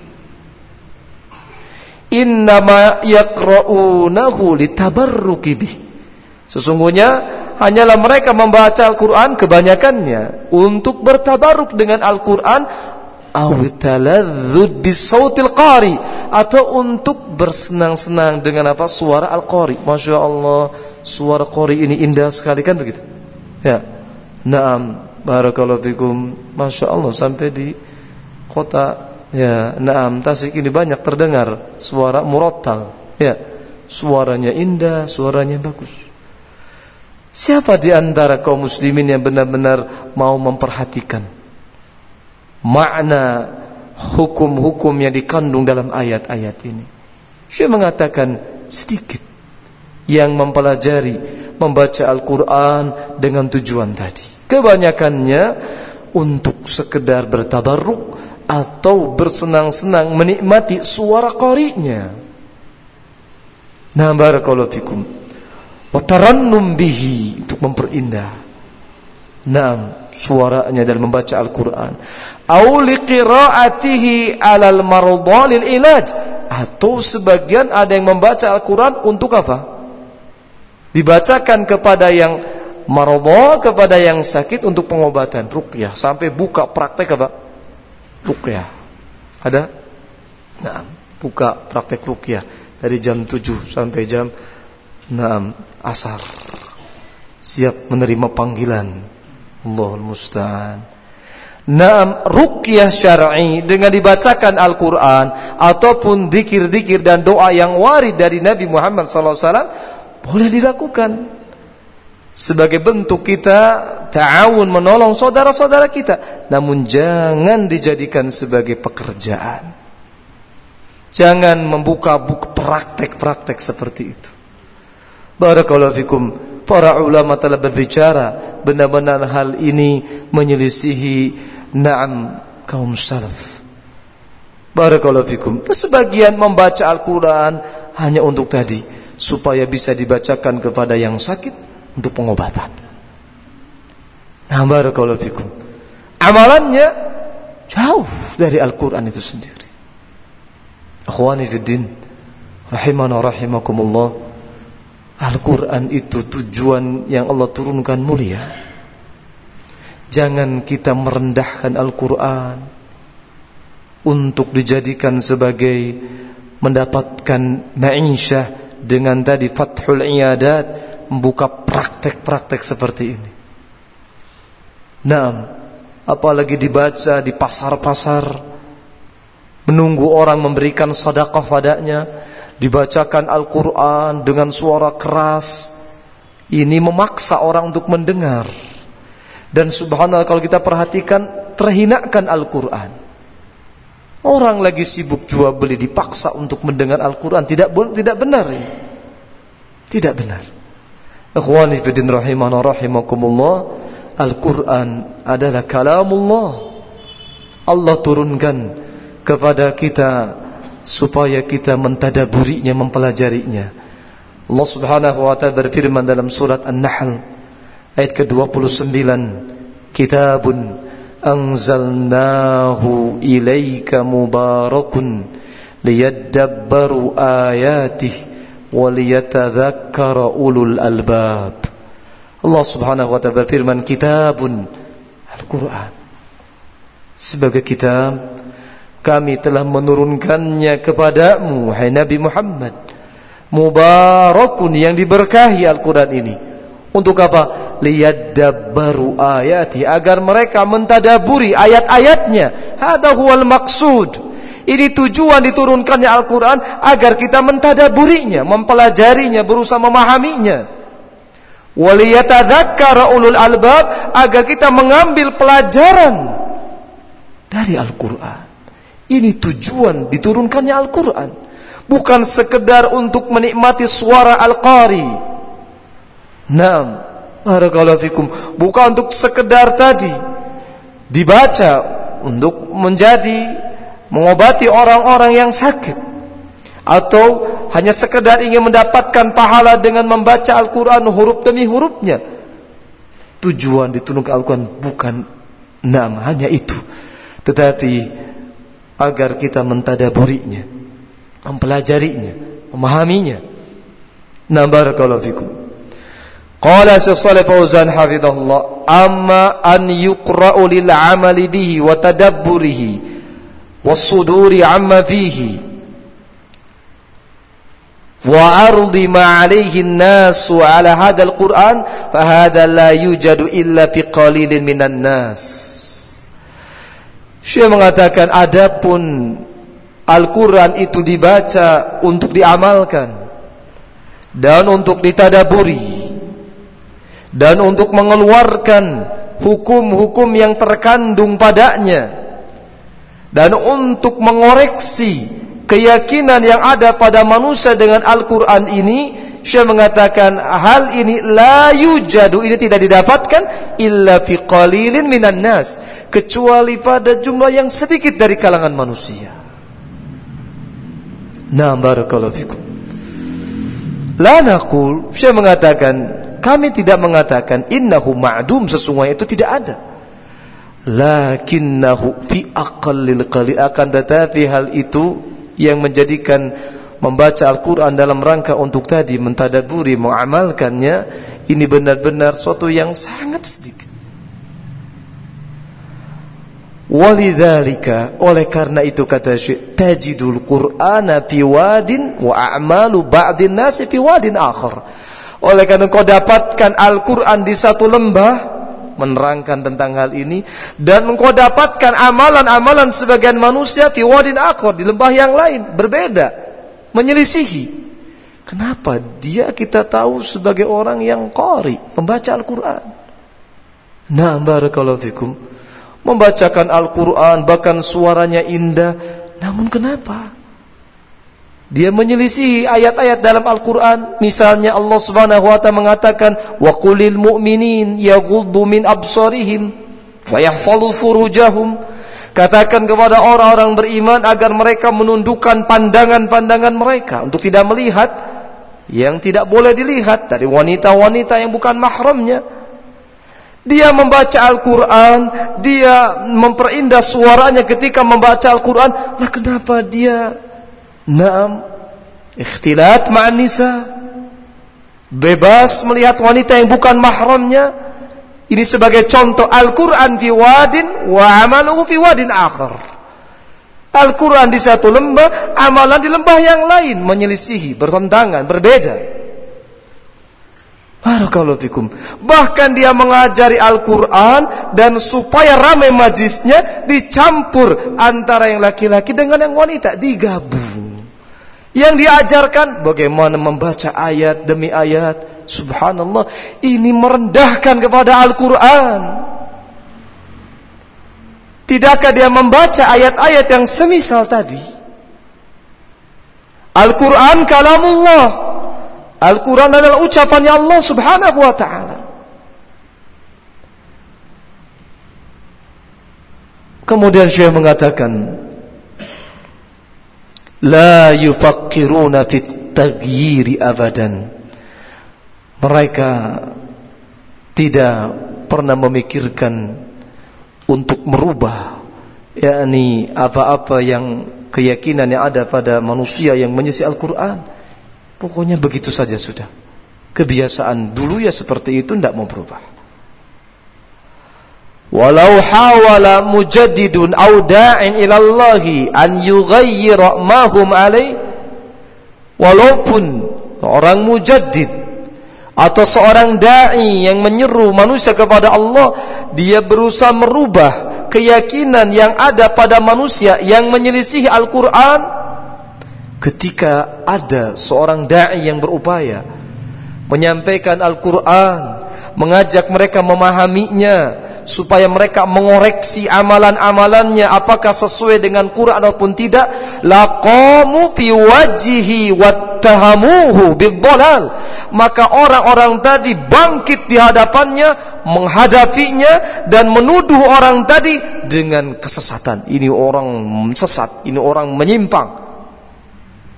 Innama yaqra'unahu litabarruki bih. Sesungguhnya hanyalah mereka membaca Al-Quran kebanyakannya untuk bertabaruk dengan Al-Quran bisautil qari. Atau untuk bersenang-senang dengan apa? Suara al-qari. Masya Allah suara qari ini indah sekali kan begitu? Ya. Naam. Barakallahu fikum. Masya Allah sampai di kota. Ya naam. Tasik ini banyak terdengar suara murattal. Ya. Suaranya indah suaranya bagus. Siapa di antara kaum muslimin yang benar-benar mau memperhatikan? Makna hukum-hukum yang dikandung dalam ayat-ayat ini. Syekh mengatakan sedikit yang mempelajari membaca Al-Quran dengan tujuan tadi. Kebanyakannya untuk sekedar bertabarruk atau bersenang-senang menikmati suara qari'nya. Nah, barakallahu fikum. Wa tarannum bihi untuk memperindah. Naam, suaranya dalam membaca Al-Quran. Au liqira'atihi 'alal marudha lil ilaj atau sebagian ada yang membaca Al-Quran untuk apa? Dibacakan kepada yang marudha kepada yang sakit untuk pengobatan ruqyah sampai buka praktek apa? Ruqyah. Ada? Nah, buka praktek ruqyah dari jam 7 sampai jam 6 asar. Siap menerima panggilan Allahul musta'an. Naam ruqyah syar'i dengan dibacakan Al-Qur'an ataupun dikir-dikir dan doa yang warid dari Nabi Muhammad SAW boleh dilakukan. Sebagai bentuk kita ta'awun menolong saudara-saudara kita namun jangan dijadikan sebagai pekerjaan. Jangan membuka buku praktek-praktek seperti itu. Barakallahu fikum Para ulama telah berbicara benar-benar hal ini menyelisihi na'am kaum salaf. Barakallahu fikum. Sebagian membaca Al-Quran hanya untuk tadi. Supaya bisa dibacakan kepada yang sakit untuk pengobatan. Nah barakallahu fikum. Amalannya jauh dari Al-Quran itu sendiri. Akhwani fiddin. Rahimana rahimakumullah. Al-Quran itu tujuan yang Allah turunkan mulia. Jangan kita merendahkan Al-Quran Untuk dijadikan sebagai Mendapatkan ma'isyah Dengan tadi Fathul Iyadat Membuka praktek-praktek seperti ini. Nah Apalagi dibaca di pasar-pasar Menunggu orang memberikan sadaqah padanya dibacakan Al-Quran dengan suara keras ini memaksa orang untuk mendengar. Dan subhanallah kalau kita perhatikan terhinakan Al-Quran. Orang lagi sibuk jual beli dipaksa untuk mendengar Al-Quran. Tidak tidak benar ini. Tidak benar. Ikhwani fidin rahimana rahimakumullah Al-Quran adalah kalamullah. Allah turunkan kepada kita supaya kita mentadaburinya, mempelajarinya. Allah Subhanahu wa taala berfirman dalam surat An-Nahl ayat ke-29, "Kitabun anzalnahu ilaika mubarakun liyadabbaru ayatihi wa liyatadhakkara ulul albab." Allah Subhanahu wa taala berfirman, "Kitabun Al-Qur'an." Sebagai kitab kami telah menurunkannya kepadamu hai Nabi Muhammad. Mubarakun yang diberkahi Al-Quran ini. Untuk apa? liyadabbaru ayati agar mereka mentadaburi ayat-ayatnya. Hadha huwal maksud. Ini tujuan diturunkannya Al-Quran agar kita mentadaburinya mempelajarinya berusaha memahaminya. Waliyatadhakkara ulul albab agar kita mengambil pelajaran dari Al-Quran ini tujuan diturunkannya Al-Quran. Bukan sekedar untuk menikmati suara Al-Qari. Naam. Bukan untuk sekedar tadi. Dibaca untuk menjadi mengobati orang-orang yang sakit. Atau hanya sekedar ingin mendapatkan pahala dengan membaca Al-Quran huruf demi hurufnya. Tujuan diturunkan Al-Quran bukan naam hanya itu. Tetapi agar kita mentadaburinya, mempelajarinya, memahaminya. Nah barakallahu fikum. Qala Syekh Shalih Fauzan hafizahullah, amma an yuqra'u lil 'amali bihi wa tadabburihi was-suduri 'amma fihi wa ardi ma 'alayhi an-nasu 'ala hadzal Qur'an fa hadha la yujadu illa fi minan nas. Syekh mengatakan adapun Al-Quran itu dibaca untuk diamalkan dan untuk ditadaburi dan untuk mengeluarkan hukum-hukum yang terkandung padanya dan untuk mengoreksi keyakinan yang ada pada manusia dengan Al-Qur'an ini Syekh mengatakan hal ini la yujadu ini tidak didapatkan illa fi qalilin minan nas kecuali pada jumlah yang sedikit dari kalangan manusia. Nah, barakallahu fikum. La naqul, Syekh mengatakan kami tidak mengatakan innahu ma'dum sesungguhnya itu tidak ada lakinnahu fi aqallil qali akan tetapi hal itu yang menjadikan membaca Al-Qur'an dalam rangka untuk tadi mentadaburi mengamalkannya ini benar-benar suatu yang sangat sedikit. Walidzalika oleh karena itu kata Syekh tajidul Qur'ana fi wadin wa a'malu ba'din nasi fi wadin akhar. Oleh karena kau dapatkan Al-Qur'an di satu lembah menerangkan tentang hal ini dan engkau dapatkan amalan-amalan sebagian manusia fi wadin akhar di lembah yang lain berbeda menyelisihi kenapa dia kita tahu sebagai orang yang qari membaca Al-Qur'an nah barakallahu fikum membacakan Al-Qur'an bahkan suaranya indah namun kenapa dia menyelisih ayat-ayat dalam Al-Quran. Misalnya Allah subhanahu wa ta'ala mengatakan, وَقُلِ الْمُؤْمِنِينَ يَغُضُّ مِنْ أَبْصَارِهِمْ فَيَحْفَظُوا فُرُجَهُمْ Katakan kepada orang-orang beriman agar mereka menundukkan pandangan-pandangan mereka untuk tidak melihat yang tidak boleh dilihat dari wanita-wanita yang bukan mahramnya. Dia membaca Al-Quran, dia memperindah suaranya ketika membaca Al-Quran. Lah kenapa dia Naam, ikhtilat ma'an nisa. Bebas melihat wanita yang bukan mahramnya. Ini sebagai contoh Al-Quran fi wadin wa amaluhu fi wadin akhar. Al-Quran di satu lembah, amalan di lembah yang lain menyelisihi, bertentangan, berbeda. Barakallahu. Bahkan dia mengajari Al-Quran dan supaya ramai majlisnya dicampur antara yang laki-laki dengan yang wanita, digabung. Yang diajarkan bagaimana membaca ayat demi ayat. Subhanallah, ini merendahkan kepada Al-Qur'an. Tidakkah dia membaca ayat-ayat yang semisal tadi? Al-Quran kalamullah. Al-Quran adalah ucapannya Allah subhanahu wa ta'ala. Kemudian Syekh mengatakan, la yufakkiruna fit taghyiri abadan mereka tidak pernah memikirkan untuk merubah yakni apa-apa yang keyakinan yang ada pada manusia yang menyisi Al-Qur'an. Pokoknya begitu saja sudah. Kebiasaan dulu ya seperti itu tidak mau berubah. Walau hawala mujaddidun au da'in ila Allah an yughayyira ma hum alai walaupun orang mujaddid atau seorang dai yang menyeru manusia kepada Allah dia berusaha merubah keyakinan yang ada pada manusia yang menyelisihi Al-Qur'an. Ketika ada seorang dai yang berupaya menyampaikan Al-Qur'an mengajak mereka memahaminya supaya mereka mengoreksi amalan-amalannya apakah sesuai dengan Quran ataupun tidak. Laqamu fi wajhihi wattahamuhu bidhalal maka orang-orang tadi bangkit di hadapannya menghadapinya dan menuduh orang tadi dengan kesesatan. Ini orang sesat ini orang menyimpang.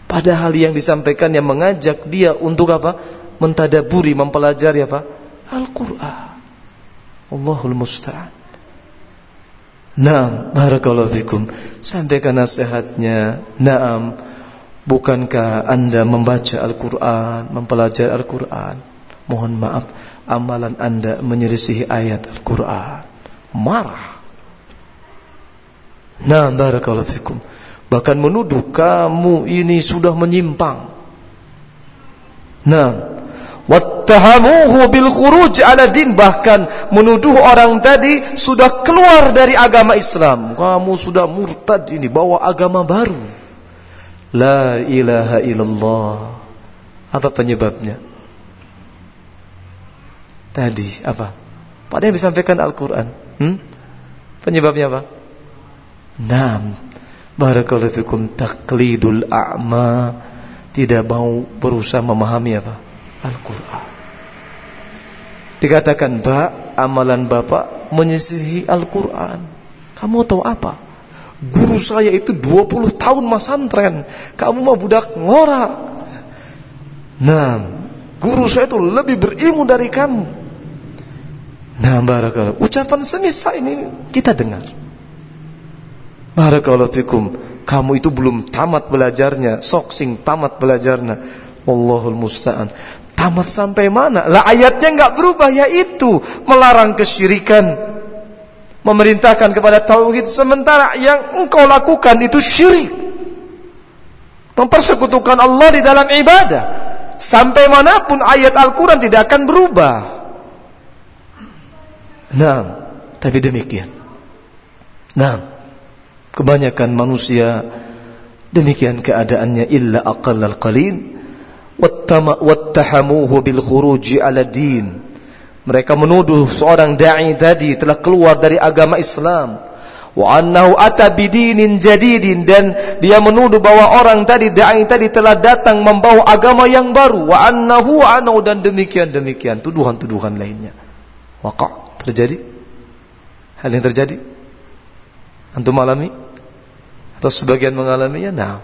Padahal yang disampaikan yang mengajak dia untuk apa? Mentadaburi mempelajari apa Al-Qur'an Allahul musta'an. Naam, barakallahu fikum. Sampaikan nasihatnya. Naam, bukankah Anda membaca Al-Qur'an, mempelajari Al-Qur'an? Mohon maaf, amalan Anda menyelisihi ayat Al-Qur'an. Marah. Naam, barakallahu fikum. Bahkan menuduh kamu ini sudah menyimpang. Naam, wattahamuhu bil khuruj ala din. Bahkan menuduh orang tadi sudah keluar dari agama Islam. Kamu sudah murtad ini bawa agama baru. La ilaha illallah. Apa penyebabnya? Tadi apa? Pada yang disampaikan Al-Qur'an? Hmm? penyebabnya apa? Naam. Barakallahu fikum. Taqlidul a'ma. Tidak mau berusaha memahami apa? Al-Qur'an. Dikatakan, "Pak, amalan Bapak menyisihi Al-Qur'an." Kamu tahu apa? Guru saya itu 20 tahun masantren. Kamu mah budak ngora. Nah, guru saya itu lebih berilmu dari kamu. Nah, barakallahu. Ucapan semisal ini kita dengar. Barakallahu fikum. Kamu itu belum tamat belajarnya, sok sing tamat belajarnya. Allahul musta'an. Tamat sampai mana? Lah ayatnya enggak berubah yaitu melarang kesyirikan, memerintahkan kepada tauhid sementara yang engkau lakukan itu syirik. Mempersekutukan Allah di dalam ibadah. Sampai mana pun ayat Al-Quran tidak akan berubah. Nah, tapi demikian. Nah, Kebanyakan manusia demikian keadaannya illa aqallal qalin wattahamuhu bil khuruji ala din. Mereka menuduh seorang dai tadi telah keluar dari agama Islam. Wa annahu ata bidinin jadidin dan dia menuduh bahwa orang tadi dai tadi telah datang membawa agama yang baru. Wa annahu anau dan demikian demikian tuduhan-tuduhan lainnya. Waqa terjadi? Hal yang terjadi? Antum alami? atau sebagian mengalaminya nah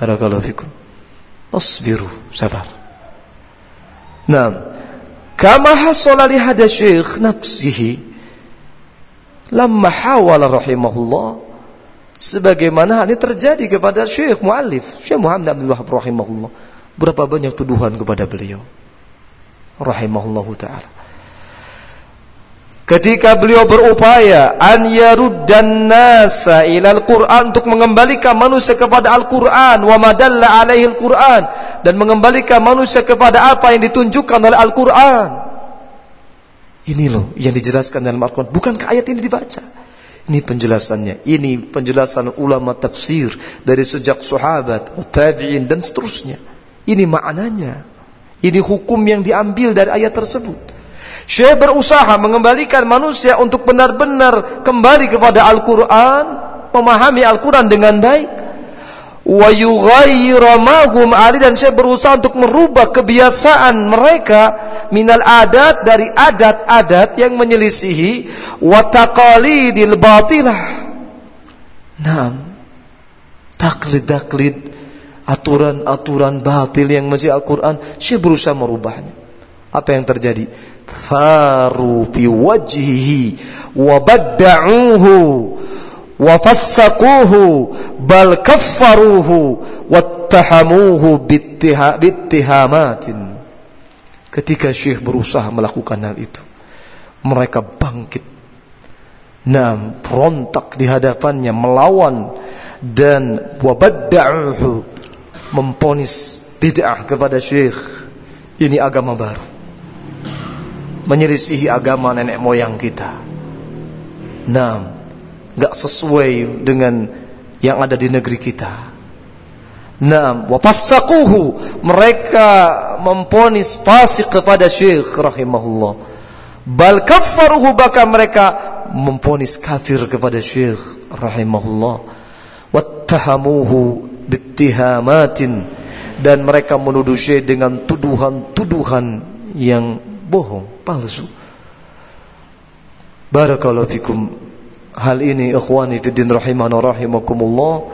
barakallahu fikum asbiru sabar. Nah kama hasala li hada syekh nafsihi lamma hawala rahimahullah sebagaimana hal ini terjadi kepada syekh muallif syekh Muhammad Abdul Wahab rahimahullah. Berapa banyak tuduhan kepada beliau? Rahimahullahu taala ketika beliau berupaya an yaruddan nasa ilal Quran untuk mengembalikan manusia kepada Al-Quran wa madalla alaihi Al-Quran dan mengembalikan manusia kepada apa yang ditunjukkan oleh Al-Quran. Ini loh yang dijelaskan dalam Al-Quran. Bukankah ayat ini dibaca? Ini penjelasannya. Ini penjelasan ulama tafsir dari sejak sahabat tabi'in dan seterusnya. Ini maknanya. Ini hukum yang diambil dari ayat tersebut Syekh berusaha mengembalikan manusia untuk benar-benar kembali kepada Al-Quran, memahami Al-Quran dengan baik. Wa ali dan Syekh berusaha untuk merubah kebiasaan mereka minal adat dari adat-adat yang menyelisihi wa taqalidil batilah. Naam. Taklid-taklid aturan-aturan batil yang masih Al-Quran Syekh berusaha merubahnya. Apa yang terjadi? Faru fi wajhihi wa badda'uhu wa fassaquhu bal kaffaruhu wattahamuhu bittihamatin ketika syekh berusaha melakukan hal itu mereka bangkit Nah, berontak di hadapannya melawan dan wabadda'uhu memponis bid'ah kepada syekh ini agama baru menyelisihi agama nenek moyang kita. Nah, enggak sesuai dengan yang ada di negeri kita. Nah, wafassaquhu mereka memponis fasik kepada Syekh rahimahullah. Bal kaffaruhu bahkan mereka memponis kafir kepada Syekh rahimahullah. Wattahamuhu bittihamatin dan mereka menuduh Syekh dengan tuduhan-tuduhan yang bohong, palsu. Barakallahu fikum. Hal ini ikhwani fi din rahimana rahimakumullah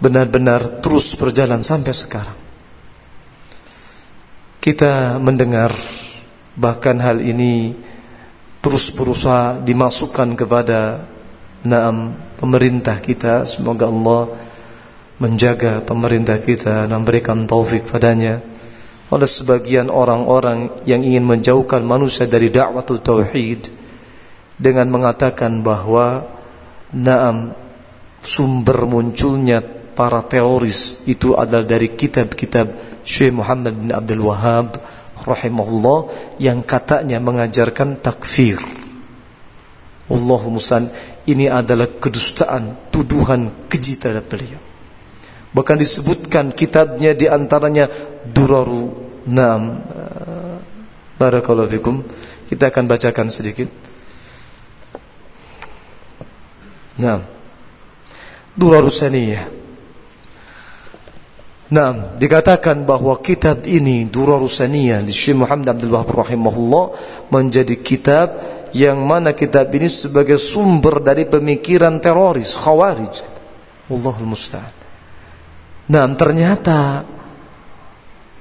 benar-benar terus berjalan sampai sekarang. Kita mendengar bahkan hal ini terus berusaha dimasukkan kepada naam pemerintah kita semoga Allah menjaga pemerintah kita dan memberikan taufik padanya oleh sebagian orang-orang yang ingin menjauhkan manusia dari dakwah tauhid dengan mengatakan bahwa naam sumber munculnya para teroris itu adalah dari kitab-kitab Syekh Muhammad bin Abdul Wahab rahimahullah yang katanya mengajarkan takfir. Allahumma ini adalah kedustaan, tuduhan keji terhadap beliau. Bahkan disebutkan kitabnya di antaranya Duraru Nam. Barakallahu fikum. Kita akan bacakan sedikit. Nah, Durarusaniyah. Nah, dikatakan bahwa kitab ini Durarusaniyah di Syekh Muhammad Abdul Wahab rahimahullah menjadi kitab yang mana kitab ini sebagai sumber dari pemikiran teroris khawarij. Allahul musta'an. Nah, ternyata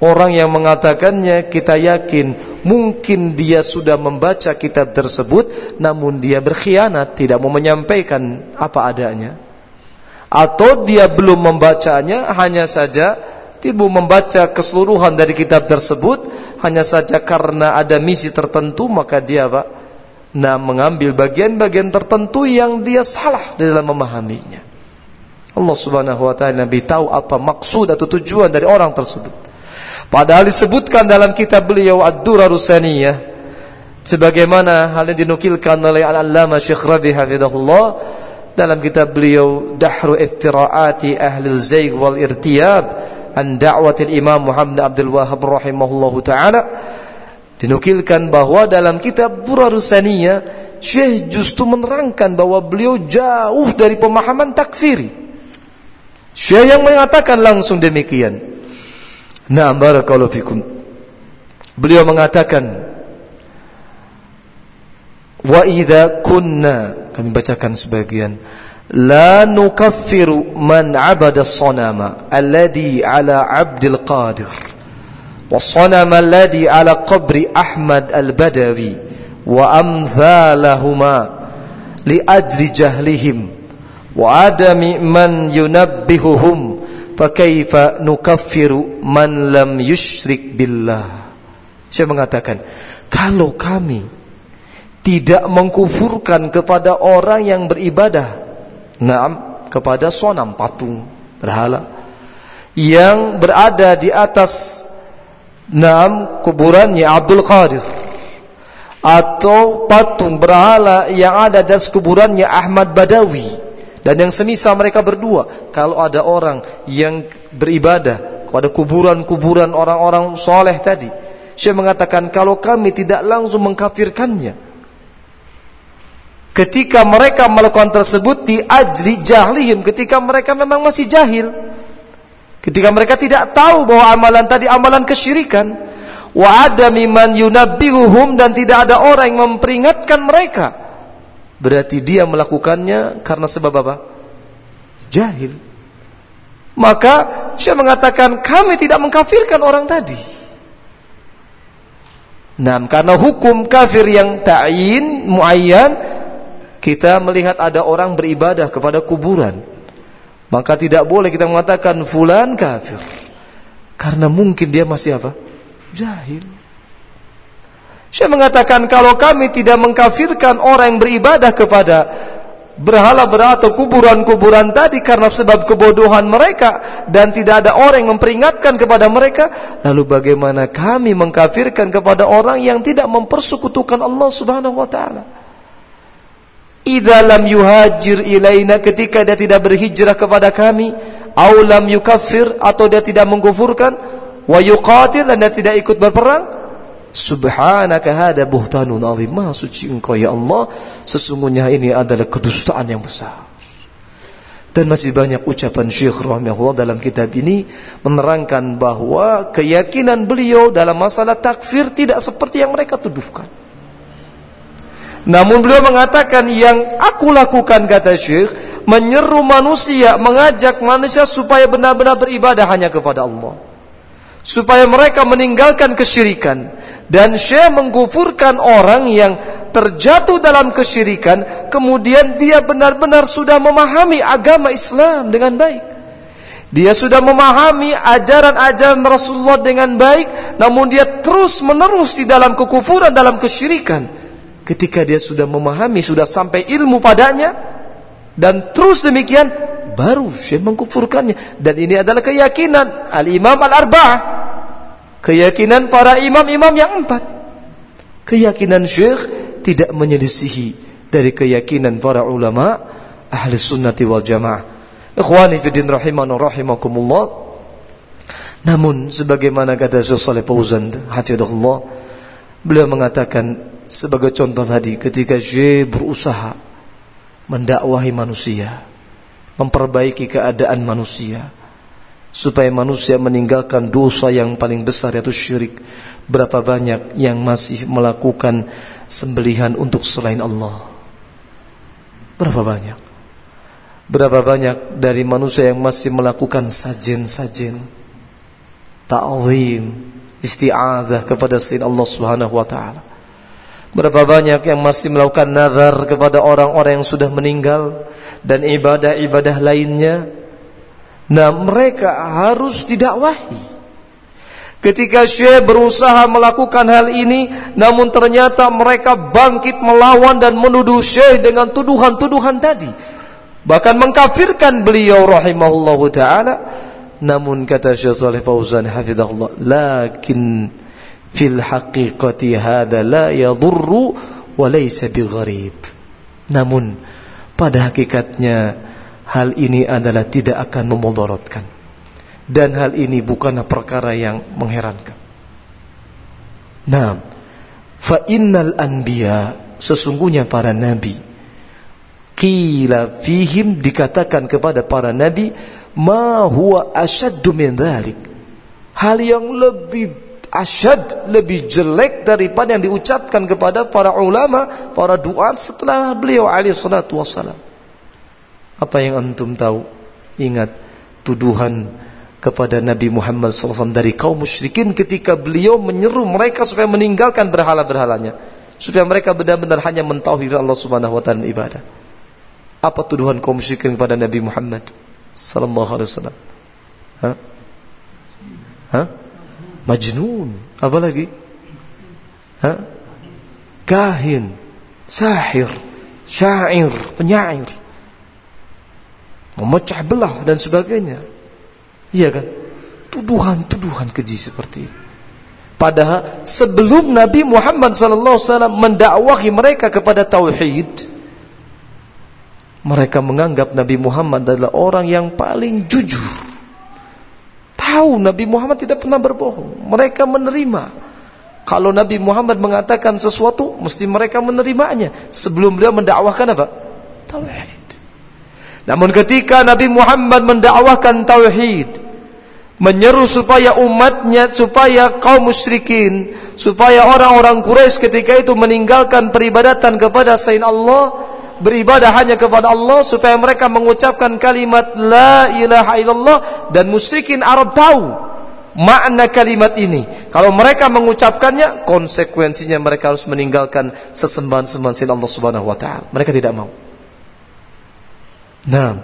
Orang yang mengatakannya kita yakin mungkin dia sudah membaca kitab tersebut namun dia berkhianat tidak mau menyampaikan apa adanya. Atau dia belum membacanya hanya saja tidak membaca keseluruhan dari kitab tersebut hanya saja karena ada misi tertentu maka dia Pak nah mengambil bagian-bagian tertentu yang dia salah dalam memahaminya Allah Subhanahu wa taala lebih tahu apa maksud atau tujuan dari orang tersebut Padahal disebutkan dalam kitab beliau Ad-Durar Rusaniyah sebagaimana hal yang dinukilkan oleh Al-Allamah Syekh Rabi hafizahullah dalam kitab beliau Dahru Iftiraati Ahli Zaig wal Irtiyab an da'watil Imam Muhammad Abdul Wahab rahimahullahu taala dinukilkan bahwa dalam kitab Durar Rusaniyah Syekh justru menerangkan bahwa beliau jauh dari pemahaman takfiri. Syekh yang mengatakan langsung demikian. Nah, barakallahu fikum. Beliau mengatakan, "Wa idza kunna," kami bacakan sebagian, "la nukaffiru man 'abada as-sanama alladhi 'ala 'abdil qadir." والصنم الذي على قبر أحمد البدوي وأمثالهما لأجل جهلهم wa adami man yunabbihuhum fa kaifa nukaffiru man lam saya mengatakan kalau kami tidak mengkufurkan kepada orang yang beribadah naam kepada sonam patung berhala yang berada di atas naam kuburannya Abdul Qadir atau patung berhala yang ada di atas kuburannya Ahmad Badawi dan yang semisal mereka berdua, kalau ada orang yang beribadah kepada kuburan-kuburan orang-orang soleh tadi, saya mengatakan kalau kami tidak langsung mengkafirkannya, ketika mereka melakukan tersebut di ajli jahlihim, ketika mereka memang masih jahil, ketika mereka tidak tahu bahwa amalan tadi amalan kesyirikan, wa ada miman yunabbihuhum dan tidak ada orang yang memperingatkan mereka Berarti dia melakukannya karena sebab apa? Jahil. Maka saya mengatakan kami tidak mengkafirkan orang tadi. Nah, karena hukum kafir yang ta'yin, muayyan, kita melihat ada orang beribadah kepada kuburan. Maka tidak boleh kita mengatakan fulan kafir. Karena mungkin dia masih apa? Jahil. Saya mengatakan kalau kami tidak mengkafirkan orang yang beribadah kepada berhala-berhala atau kuburan-kuburan tadi karena sebab kebodohan mereka dan tidak ada orang yang memperingatkan kepada mereka, lalu bagaimana kami mengkafirkan kepada orang yang tidak mempersekutukan Allah Subhanahu wa taala? Idza lam yuhajir ilaina ketika dia tidak berhijrah kepada kami, au lam atau dia tidak mengkufurkan, wa yuqatil dan dia tidak ikut berperang, Subhanaka hada buhtanun azim. Maha suci engkau ya Allah. Sesungguhnya ini adalah kedustaan yang besar. Dan masih banyak ucapan Syekh rahimahullah dalam kitab ini menerangkan bahwa keyakinan beliau dalam masalah takfir tidak seperti yang mereka tuduhkan. Namun beliau mengatakan yang aku lakukan kata Syekh menyeru manusia, mengajak manusia supaya benar-benar beribadah hanya kepada Allah. Supaya mereka meninggalkan kesyirikan. Dan Syekh menggufurkan orang yang terjatuh dalam kesyirikan kemudian dia benar-benar sudah memahami agama Islam dengan baik. Dia sudah memahami ajaran-ajaran Rasulullah dengan baik namun dia terus menerus di dalam kekufuran dalam kesyirikan. Ketika dia sudah memahami sudah sampai ilmu padanya dan terus demikian baru Syekh mengkufurkannya. Dan ini adalah keyakinan Al-Imam Al-Arba'ah Keyakinan para imam-imam yang empat. Keyakinan syekh tidak menyelisihi dari keyakinan para ulama ahli sunnati wal jamaah. Ikhwani fiddin rahimanu rahimakumullah. Namun sebagaimana kata Syekh Saleh Fauzan hafizahullah, beliau mengatakan sebagai contoh tadi ketika Syekh berusaha mendakwahi manusia memperbaiki keadaan manusia supaya manusia meninggalkan dosa yang paling besar yaitu syirik. Berapa banyak yang masih melakukan sembelihan untuk selain Allah? Berapa banyak? Berapa banyak dari manusia yang masih melakukan sajen-sajen, ta'zim, isti'adzah kepada selain Allah Subhanahu wa taala? Berapa banyak yang masih melakukan nazar kepada orang-orang yang sudah meninggal dan ibadah-ibadah lainnya Nah mereka harus didakwahi. Ketika Syekh berusaha melakukan hal ini Namun ternyata mereka bangkit melawan dan menuduh Syekh dengan tuduhan-tuduhan tadi. Bahkan mengkafirkan beliau rahimahullah ta'ala. Namun kata Syekh Salih Fauzan hafidhahullah Lakin fil haqiqati hadha la yadurru wa laysa bigharib Namun pada hakikatnya hal ini adalah tidak akan memudaratkan dan hal ini bukanlah perkara yang mengherankan. Nah, fa innal anbiya sesungguhnya para nabi qila fihim dikatakan kepada para nabi ma huwa asyaddu min dhalik. Hal yang lebih asyad, lebih jelek daripada yang diucapkan kepada para ulama, para duat setelah beliau alaihi salatu wassalam. Apa yang antum tahu? Ingat tuduhan kepada Nabi Muhammad SAW dari kaum musyrikin ketika beliau menyeru mereka supaya meninggalkan berhala-berhalanya. Supaya mereka benar-benar hanya mentauhid Allah Subhanahu wa taala ibadah. Apa tuduhan kaum musyrikin kepada Nabi Muhammad sallallahu alaihi wasallam? Hah? Hah? Majnun. Apa lagi? Hah? Kahin, sahir, syair, penyair memecah belah dan sebagainya. Iya kan? Tuduhan-tuduhan keji seperti ini. Padahal sebelum Nabi Muhammad wasallam mendakwahi mereka kepada tauhid, mereka menganggap Nabi Muhammad adalah orang yang paling jujur. Tahu Nabi Muhammad tidak pernah berbohong. Mereka menerima. Kalau Nabi Muhammad mengatakan sesuatu, mesti mereka menerimanya. Sebelum beliau mendakwahkan apa? Tauhid. Namun ketika Nabi Muhammad mendakwahkan tauhid, menyeru supaya umatnya, supaya kaum musyrikin, supaya orang-orang Quraisy ketika itu meninggalkan peribadatan kepada selain Allah, beribadah hanya kepada Allah supaya mereka mengucapkan kalimat la ilaha illallah dan musyrikin Arab tahu makna kalimat ini. Kalau mereka mengucapkannya, konsekuensinya mereka harus meninggalkan sesembahan-sembahan selain Allah Subhanahu wa taala. Mereka tidak mau. Nah,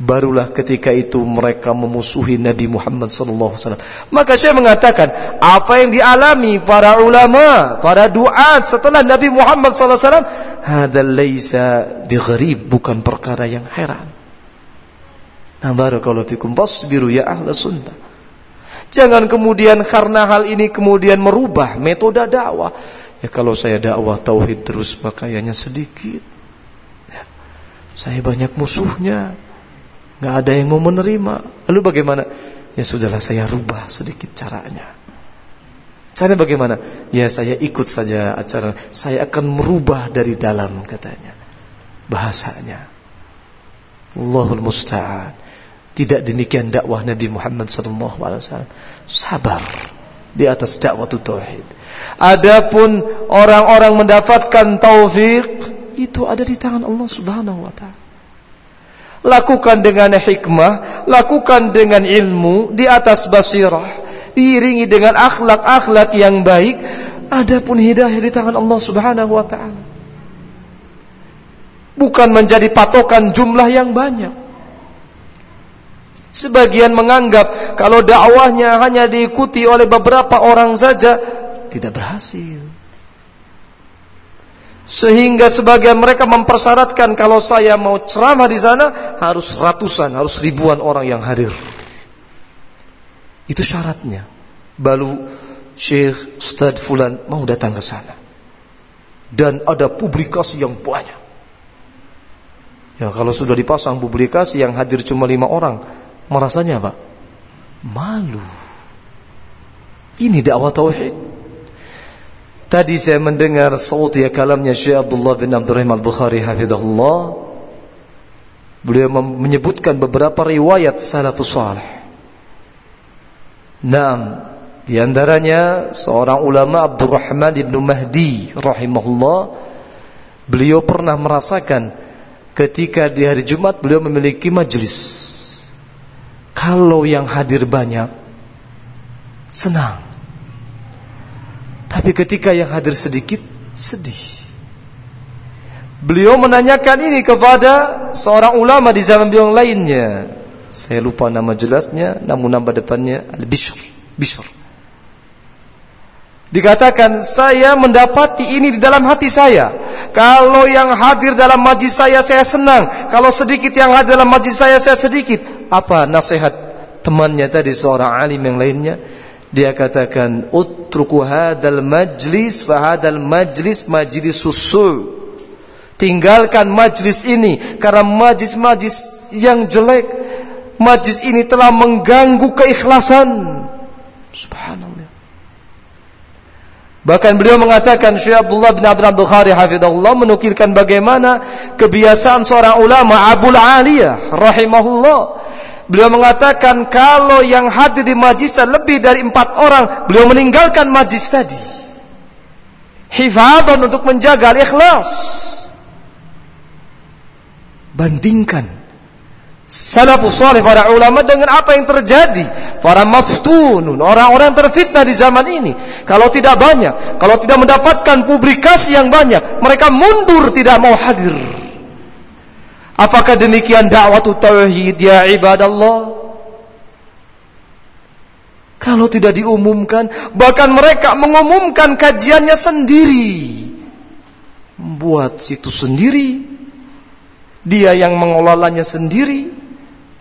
barulah ketika itu mereka memusuhi Nabi Muhammad wasallam. Maka saya mengatakan, apa yang dialami para ulama, para duat setelah Nabi Muhammad wasallam, hadzal laisa bigharib, bukan perkara yang heran. Nah, barakallahu fikum fasbiru ya ahla sunnah. Jangan kemudian karena hal ini kemudian merubah metode dakwah. Ya kalau saya dakwah tauhid terus pakaiannya sedikit. Saya banyak musuhnya. Nggak ada yang mau menerima. Lalu bagaimana? Ya sudahlah saya rubah sedikit caranya. Caranya bagaimana? Ya saya ikut saja acara. Saya akan merubah dari dalam katanya. Bahasanya. Allahul Musta'an. Tidak demikian dakwah Nabi Muhammad SAW. Sabar di atas dakwah tauhid. Adapun orang-orang mendapatkan taufik itu ada di tangan Allah Subhanahu wa taala. Lakukan dengan hikmah, lakukan dengan ilmu di atas basirah, diiringi dengan akhlak-akhlak yang baik, adapun hidayah di tangan Allah Subhanahu wa taala. Bukan menjadi patokan jumlah yang banyak. Sebagian menganggap kalau dakwahnya hanya diikuti oleh beberapa orang saja tidak berhasil. Sehingga sebagian mereka mempersyaratkan kalau saya mau ceramah di sana harus ratusan, harus ribuan orang yang hadir. Itu syaratnya. Baru Syekh Ustaz Fulan mau datang ke sana. Dan ada publikasi yang banyak. Ya kalau sudah dipasang publikasi yang hadir cuma lima orang, merasanya apa? Malu. Ini dakwah tauhid. Tadi saya mendengar saut ya kalamnya Syekh Abdullah bin Abdurrahim Al-Bukhari hafizahullah Beliau menyebutkan beberapa riwayat salafus salih. Naam, di antaranya seorang ulama Abdurrahman bin Mahdi rahimahullah beliau pernah merasakan ketika di hari Jumat beliau memiliki majelis. Kalau yang hadir banyak senang. Tapi ketika yang hadir sedikit sedih. Beliau menanyakan ini kepada seorang ulama di zaman beliau lainnya. Saya lupa nama jelasnya, namun nama depannya Al-Bishr. Bishr. Dikatakan saya mendapati ini di dalam hati saya. Kalau yang hadir dalam majlis saya saya senang. Kalau sedikit yang hadir dalam majlis saya saya sedikit. Apa nasihat temannya tadi seorang alim yang lainnya? Dia katakan utruku hadal majlis fa hadal majlis majlis susul. Tinggalkan majlis ini karena majlis-majlis yang jelek majlis ini telah mengganggu keikhlasan. Subhanallah. Bahkan beliau mengatakan Syekh Abdullah bin Abdul Bukhari hafizahullah menukilkan bagaimana kebiasaan seorang ulama Abul Aliyah rahimahullah. Beliau mengatakan kalau yang hadir di majlis lebih dari empat orang, beliau meninggalkan majlis tadi. Hifadhan untuk menjaga ikhlas. Bandingkan salafus salih para ulama dengan apa yang terjadi para maftunun orang-orang terfitnah di zaman ini kalau tidak banyak kalau tidak mendapatkan publikasi yang banyak mereka mundur tidak mau hadir apakah demikian dakwah tauhid ya ibadallah? Kalau tidak diumumkan bahkan mereka mengumumkan kajiannya sendiri membuat situs sendiri dia yang mengelolanya sendiri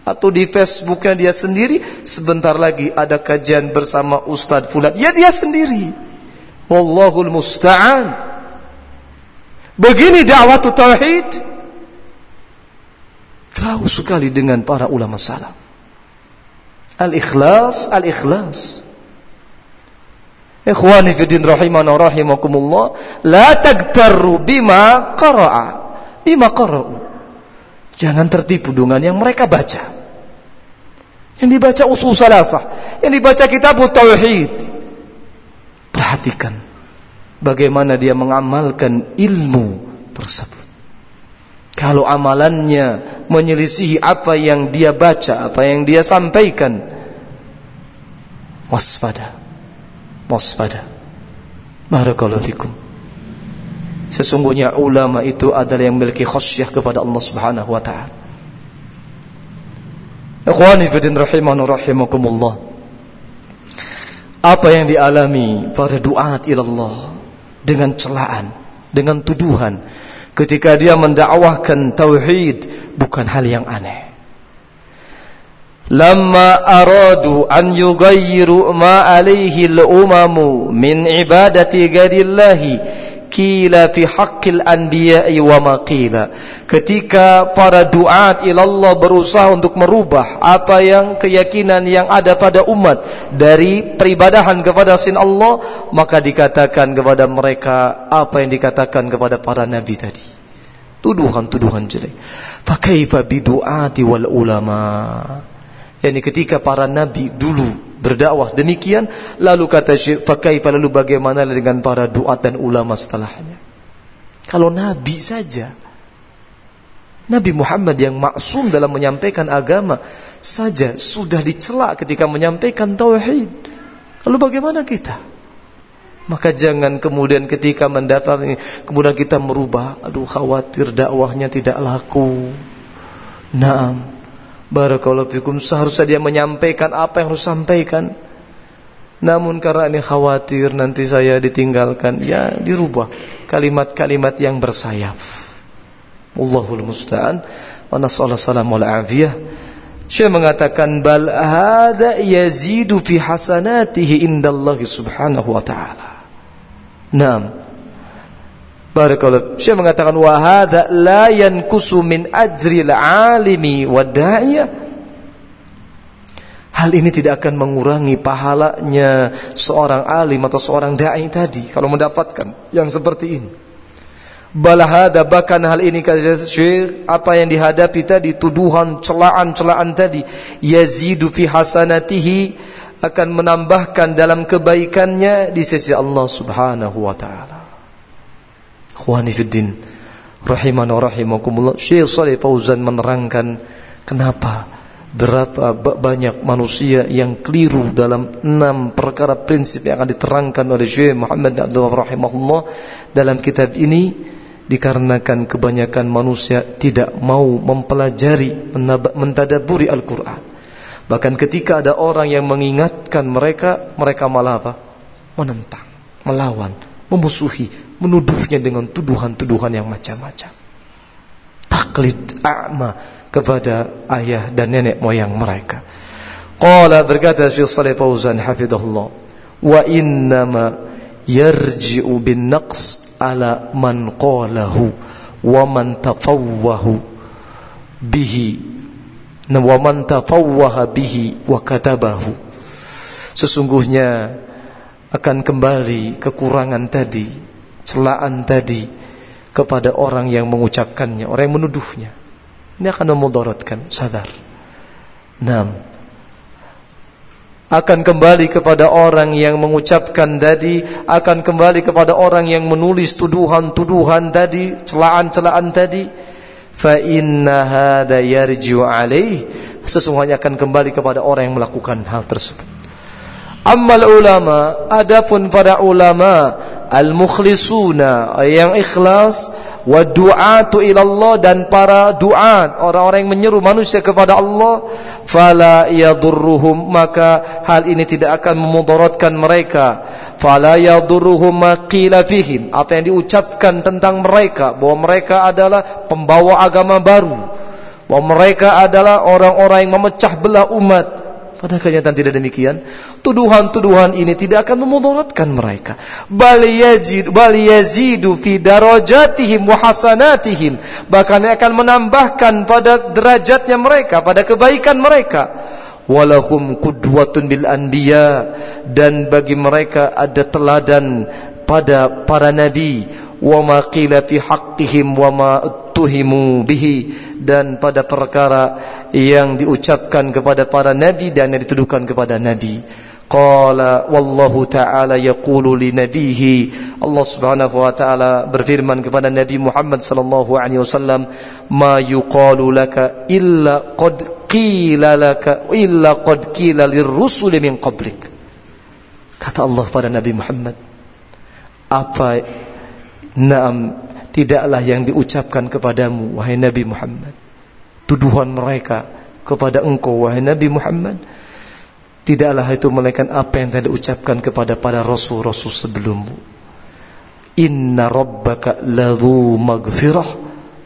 atau di Facebooknya dia sendiri sebentar lagi ada kajian bersama Ustadz Fulan. Ya dia sendiri. Wallahul musta'an. Begini dakwah tauhid jauh sekali dengan para ulama salaf al-ikhlas al-ikhlas Ikhwani fi din rahimana rahimakumullah la tagtarru bima qara'a bima qara'u jangan tertipu dengan yang mereka baca yang dibaca usul salasah, yang dibaca kitab tauhid. Perhatikan bagaimana dia mengamalkan ilmu tersebut. Kalau amalannya menyelisihi apa yang dia baca, apa yang dia sampaikan, waspada. Waspada. Barakallahu fikum. Sesungguhnya ulama itu adalah yang memiliki khasyah kepada Allah Subhanahu wa taala. Ikhwani fidin rahimahnu rahimakumullah Apa yang dialami para duat ilallah Dengan celaan Dengan tuduhan Ketika dia mendakwahkan tauhid Bukan hal yang aneh. Lama aradu an yugayiru ma alaihi al-umamu min ibadati ghairillah kila fi haqqil anbiya'i wa maqila ketika para duat ilallah berusaha untuk merubah apa yang keyakinan yang ada pada umat dari peribadahan kepada sin Allah maka dikatakan kepada mereka apa yang dikatakan kepada para nabi tadi. Tuduhan-tuduhan jelek. Fakaifa biduati wal ulama yakni ketika para nabi dulu berdakwah demikian lalu kata Syekh fakaifa lalu bagaimana dengan para duat dan ulama setelahnya? Kalau nabi saja Nabi Muhammad yang maksum dalam menyampaikan agama saja sudah dicela ketika menyampaikan tauhid. Lalu bagaimana kita? Maka jangan kemudian ketika mendapat kemudian kita merubah aduh khawatir dakwahnya tidak laku. Naam Barakallahu fikum seharusnya dia menyampaikan apa yang harus sampaikan. Namun karena ini khawatir nanti saya ditinggalkan, ya dirubah kalimat-kalimat yang bersayap. Allahul musta'an. Wa nasallallahu wal afiyah. Syekh mengatakan bal hadza yazidu fi hasanatihi indallahi subhanahu wa ta'ala. Naam. Barakallahu. Syekh mengatakan wa hadza la yankusu min ajril alimi wa da'iyah. Hal ini tidak akan mengurangi pahalanya seorang alim atau seorang dai tadi kalau mendapatkan yang seperti ini. balahada bahkan hal ini kata Syekh apa yang dihadapi tadi tuduhan celaan-celaan tadi yazidu fi hasanatihi akan menambahkan dalam kebaikannya di sisi Allah Subhanahu wa taala. Ikhwani fiddin rahimana rahimakumullah. Syekh Saleh Fauzan menerangkan kenapa berapa banyak manusia yang keliru dalam enam perkara prinsip yang akan diterangkan oleh Syekh Muhammad Abdul rahimahullah dalam kitab ini dikarenakan kebanyakan manusia tidak mau mempelajari mentadaburi Al-Qur'an. Bahkan ketika ada orang yang mengingatkan mereka, mereka malah apa? menentang, melawan, memusuhi, menuduhnya dengan tuduhan-tuduhan yang macam-macam. Taklid a'ma kepada ayah dan nenek moyang mereka. Qala berkata Syekh Saleh Fauzan hafizahullah, wa innama yarji'u bin naqs ala man qalahu wa man tafawwahu bihi wa man tafawwaha bihi wa katabahu. Sesungguhnya akan kembali kekurangan tadi, celaan tadi kepada orang yang mengucapkannya, orang yang menuduhnya. Ini akan memudaratkan, sadar. Enam. Akan kembali kepada orang yang mengucapkan tadi, akan kembali kepada orang yang menulis tuduhan-tuduhan tadi, celaan-celaan tadi. Fa inna hada yarji'u alaih. Sesungguhnya akan kembali kepada orang yang melakukan hal tersebut. Ammal ulama, adapun para ulama al-mukhlisuna yang ikhlas wa du'atu ila Allah dan para duat orang-orang yang menyeru manusia kepada Allah fala yadurruhum maka hal ini tidak akan memudaratkan mereka. Fala yadurruhum ma qila fihim apa yang diucapkan tentang mereka bahwa mereka adalah pembawa agama baru. Bahwa mereka adalah orang-orang yang memecah belah umat pada kenyataan tidak demikian. Tuduhan-tuduhan ini tidak akan memudaratkan mereka. Bal yazid bal yazidu fi darajatihim wa hasanatihim. Bahkan akan menambahkan pada derajatnya mereka, pada kebaikan mereka. Walahum qudwatun bil anbiya dan bagi mereka ada teladan pada para nabi wa ma qila fi haqqihim wa ma tuhimu bihi dan pada perkara yang diucapkan kepada para nabi dan yang dituduhkan kepada nabi. Qala wallahu ta'ala yaqulu li nabihi Allah Subhanahu wa ta'ala berfirman kepada Nabi Muhammad sallallahu alaihi wasallam ma yuqalu laka illa qad qila laka illa qad qila lirrusul min qablik kata Allah pada Nabi Muhammad apa naam tidaklah yang diucapkan kepadamu wahai Nabi Muhammad? Tuduhan mereka kepada engkau wahai Nabi Muhammad? Tidaklah itu melainkan apa yang telah diucapkan kepada para rasul-rasul sebelummu. Inna rabbaka ladhu maghfirah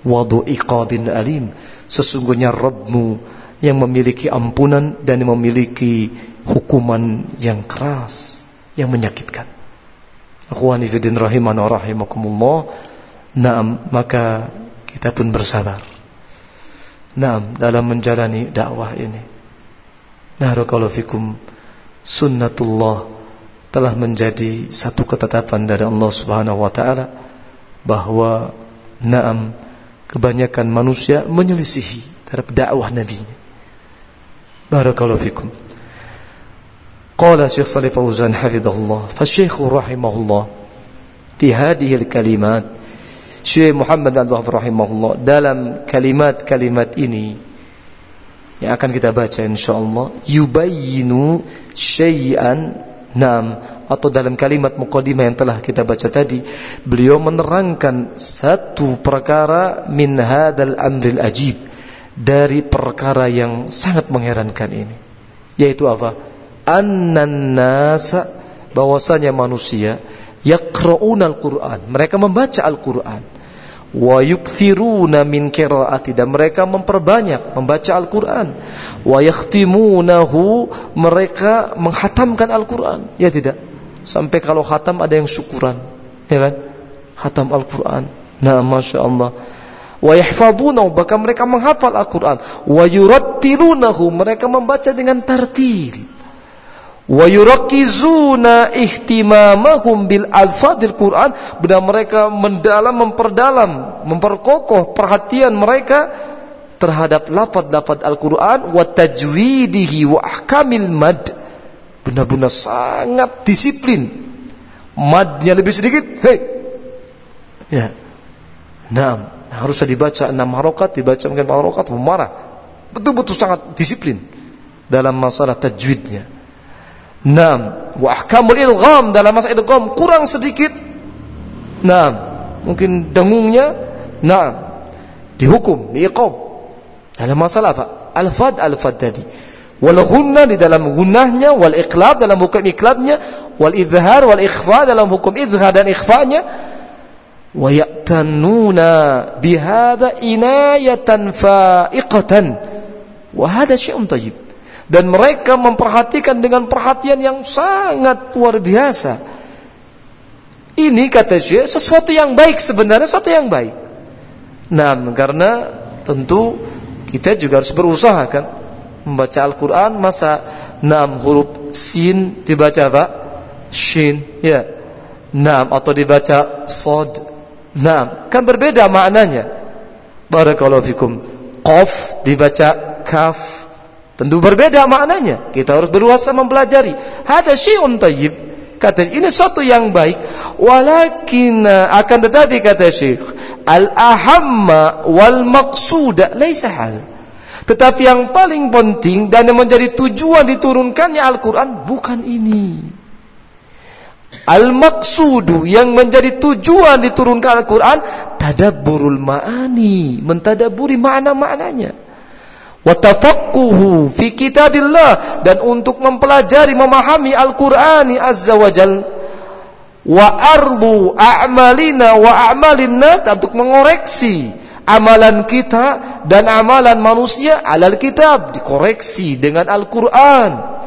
wa iqabin alim. Sesungguhnya Rabbmu yang memiliki ampunan dan yang memiliki hukuman yang keras yang menyakitkan akhwani fiddin rahimana rahimakumullah Naam, maka kita pun bersabar. Naam, dalam menjalani dakwah ini. Barakallahu fikum sunnatullah telah menjadi satu ketetapan dari Allah Subhanahu wa taala bahwa naam kebanyakan manusia menyelisihi terhadap dakwah nabinya. Barakallahu fikum. Qala Syekh Shalih Fauzan hafizahullah, fa Syekh rahimahullah fi hadhihi al-kalimat Syekh Muhammad bin Wahab rahimahullah dalam kalimat-kalimat ini yang akan kita baca insyaallah yubayyinu syai'an nam atau dalam kalimat mukadimah yang telah kita baca tadi beliau menerangkan satu perkara min hadzal amril ajib dari perkara yang sangat mengherankan ini yaitu apa annan nasa bahwasanya manusia yaqra'una al-Qur'an. Mereka membaca Al-Qur'an. Wa yukthiruna min qiraati dan mereka memperbanyak membaca Al-Qur'an. Wa yakhtimunahu mereka menghatamkan Al-Qur'an. Ya tidak? Sampai kalau khatam ada yang syukuran. Ya kan? Khatam Al-Qur'an. Nah masyaallah. Wa yahfazunahu bahkan mereka menghafal Al-Qur'an. Wa yurattilunahu mereka membaca dengan tartil wa yurakizuna ihtimamahum bil alfadil Quran. Benar mereka mendalam memperdalam memperkokoh perhatian mereka terhadap lafaz-lafaz Al-Qur'an wa tajwidihi wa ahkamil mad. Benar-benar sangat disiplin. Madnya lebih sedikit hei. Ya. Nah harusnya dibaca enam harokat dibaca mungkin harokat marah. Betul-betul sangat disiplin dalam masalah tajwidnya Naam, wa ahkamul ilgham dalam masa idgham kurang sedikit. Naam, mungkin dengungnya naam dihukum, diiqam. Dalam masalah apa? Al-fad al-fad tadi. Wal ghunna di dalam gunnahnya, wal iqlab dalam hukum iqlabnya, wal idhar wal ikhfa dalam hukum idhar dan ikhfanya. Wa ya'tanuna bihadza inayatan fa'iqatan. Wa hadha syai'un tayyib dan mereka memperhatikan dengan perhatian yang sangat luar biasa. Ini kata Syekh sesuatu yang baik sebenarnya sesuatu yang baik. Nah, karena tentu kita juga harus berusaha kan membaca Al-Qur'an masa enam huruf sin dibaca apa? Shin, ya. Nam atau dibaca sod. Nam, kan berbeda maknanya. Barakallahu fikum. Qaf dibaca kaf Tentu berbeda maknanya. Kita harus berusaha mempelajari. Hada syai'un tayyib. Kata ini suatu yang baik. Walakin akan tetapi kata Syekh, al-ahamma wal maqsuda laisa hal. Tetapi yang paling penting dan yang menjadi tujuan diturunkannya Al-Qur'an bukan ini. Al-maqsudu yang menjadi tujuan diturunkan Al-Qur'an tadabburul ma'ani, mentadaburi makna-maknanya wa tafaqquhu fi kitabillah. Dan untuk mempelajari memahami Al-Qur'ani azza wa jal. Wa ardu a'malina wa a'malin nas. Untuk mengoreksi amalan kita dan amalan manusia alal kitab. Dikoreksi dengan Al-Qur'an.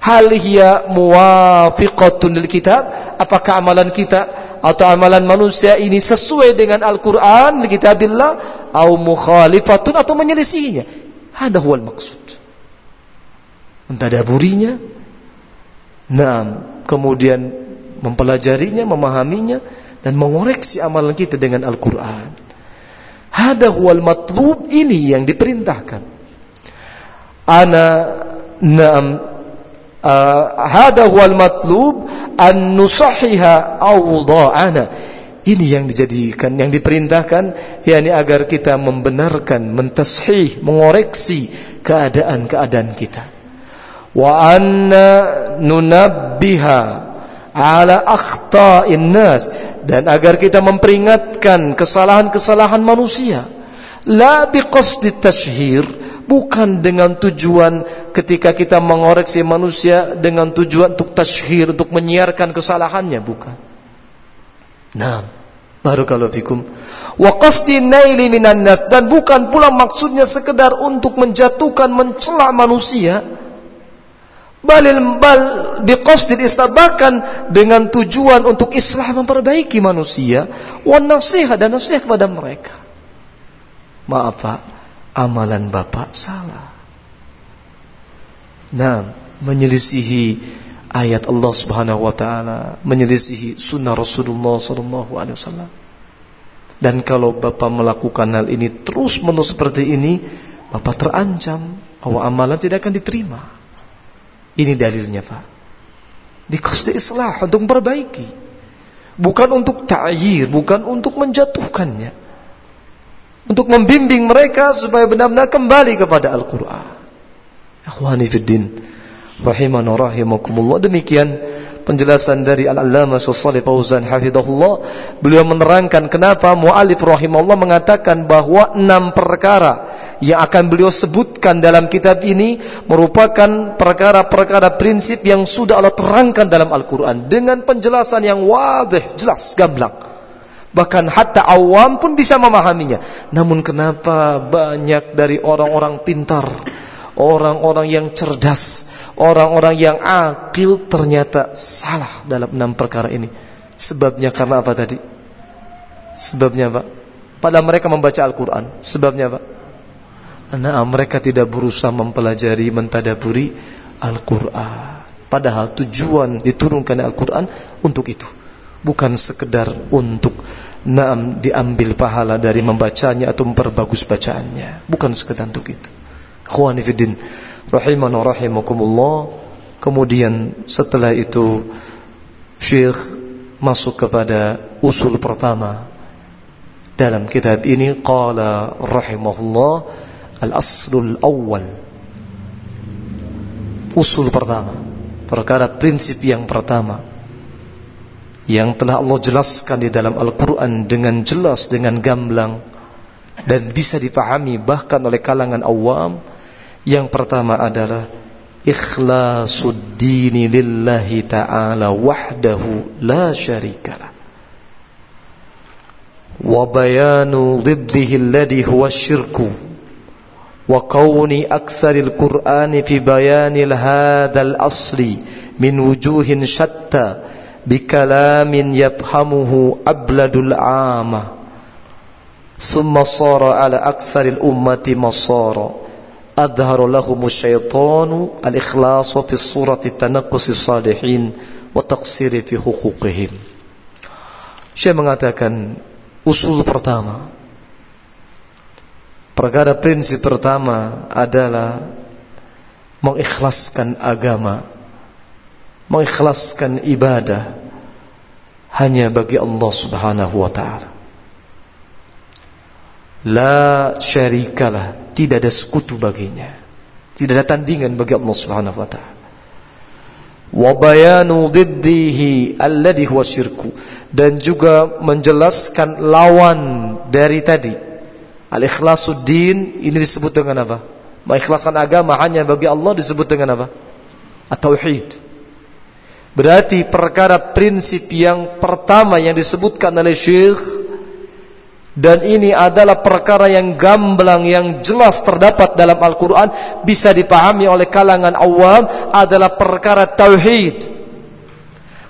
Hal hiya muwafiqatun lil kitab? Apakah amalan kita atau amalan manusia ini sesuai dengan Al-Qur'an kitabillah? Atau mukhalifatun atau menyelisihinya Hada huwal maksud. Mentadaburinya, nah, kemudian mempelajarinya, memahaminya, dan mengoreksi amalan kita dengan Al-Quran. Hada huwal matlub ini yang diperintahkan. Ana na'am uh, hada huwal matlub an nusahiha awda'ana ini yang dijadikan, yang diperintahkan, yakni agar kita membenarkan, mentashih, mengoreksi keadaan-keadaan kita. Wa anna nunabbiha ala akhta'in nas dan agar kita memperingatkan kesalahan-kesalahan manusia. La biqasdi tashhir, bukan dengan tujuan ketika kita mengoreksi manusia dengan tujuan untuk tashhir, untuk menyiarkan kesalahannya, bukan. Nah, barakallahu fikum. Wa qasdi naili minan nas dan bukan pula maksudnya sekedar untuk menjatuhkan mencela manusia. Balil bal biqasdil islah bahkan dengan tujuan untuk islah memperbaiki manusia wa nasihat dan nasihat kepada mereka. Maaf Pak, amalan Bapak salah. Nah, menyelisihi ayat Allah Subhanahu wa taala, menyelisihi sunnah Rasulullah sallallahu alaihi wasallam. Dan kalau Bapak melakukan hal ini terus-menerus seperti ini, Bapak terancam bahwa amalan tidak akan diterima. Ini dalilnya, Pak. Dikasih islah untuk memperbaiki. Bukan untuk ta'yir, bukan untuk menjatuhkannya. Untuk membimbing mereka supaya benar-benar kembali kepada Al-Qur'an. Ikhwani fiddin rahimana rahimakumullah. Demikian penjelasan dari Al-Allamah Shalih Fauzan hafizahullah. Beliau menerangkan kenapa muallif rahimahullah mengatakan bahwa enam perkara yang akan beliau sebutkan dalam kitab ini merupakan perkara-perkara prinsip yang sudah Allah terangkan dalam Al-Qur'an dengan penjelasan yang wadih, jelas, gamblang. Bahkan hatta awam pun bisa memahaminya. Namun kenapa banyak dari orang-orang pintar, orang-orang yang cerdas, orang-orang yang akil ternyata salah dalam enam perkara ini. Sebabnya karena apa tadi? Sebabnya apa? Pada mereka membaca Al-Quran. Sebabnya apa? Karena mereka tidak berusaha mempelajari, mentadaburi Al-Quran. Padahal tujuan diturunkan Al-Quran untuk itu. Bukan sekedar untuk naam diambil pahala dari membacanya atau memperbagus bacaannya. Bukan sekedar untuk itu. Khwanifidin rahimana rahimakumullah. Kemudian setelah itu Syekh masuk kepada usul pertama dalam kitab ini qala rahimahullah al-aslul awal usul pertama perkara prinsip yang pertama yang telah Allah jelaskan di dalam Al-Quran dengan jelas, dengan gamblang dan bisa dipahami bahkan oleh kalangan awam yang pertama adalah ikhlasuddini lillahi ta'ala wahdahu la syarikalah bayanu ضده الذي هو الشرك وكون أكثر القرآن في بيان هذا الأصل من وجوه شتى بكلام يفهمه أبلد العامة ثم صار على أكثر الأمة مصارا adhara lahum syaitanu al-ikhlas fi surati tanaqqusi salihin wa taqsiri fi huquqihim. Saya mengatakan usul pertama perkara prinsip pertama adalah mengikhlaskan agama mengikhlaskan ibadah hanya bagi Allah Subhanahu wa taala La syarikalah, tidak ada sekutu baginya. Tidak ada tandingan bagi Allah Subhanahu wa taala. Wa bayanu diddihi alladhi huwa syirku dan juga menjelaskan lawan dari tadi Al-ikhlasuddin ini disebut dengan apa? Mengikhlaskan agama hanya bagi Allah disebut dengan apa? At-tauhid. Berarti perkara prinsip yang pertama yang disebutkan oleh Syekh dan ini adalah perkara yang gamblang yang jelas terdapat dalam Al-Qur'an bisa dipahami oleh kalangan awam adalah perkara tauhid.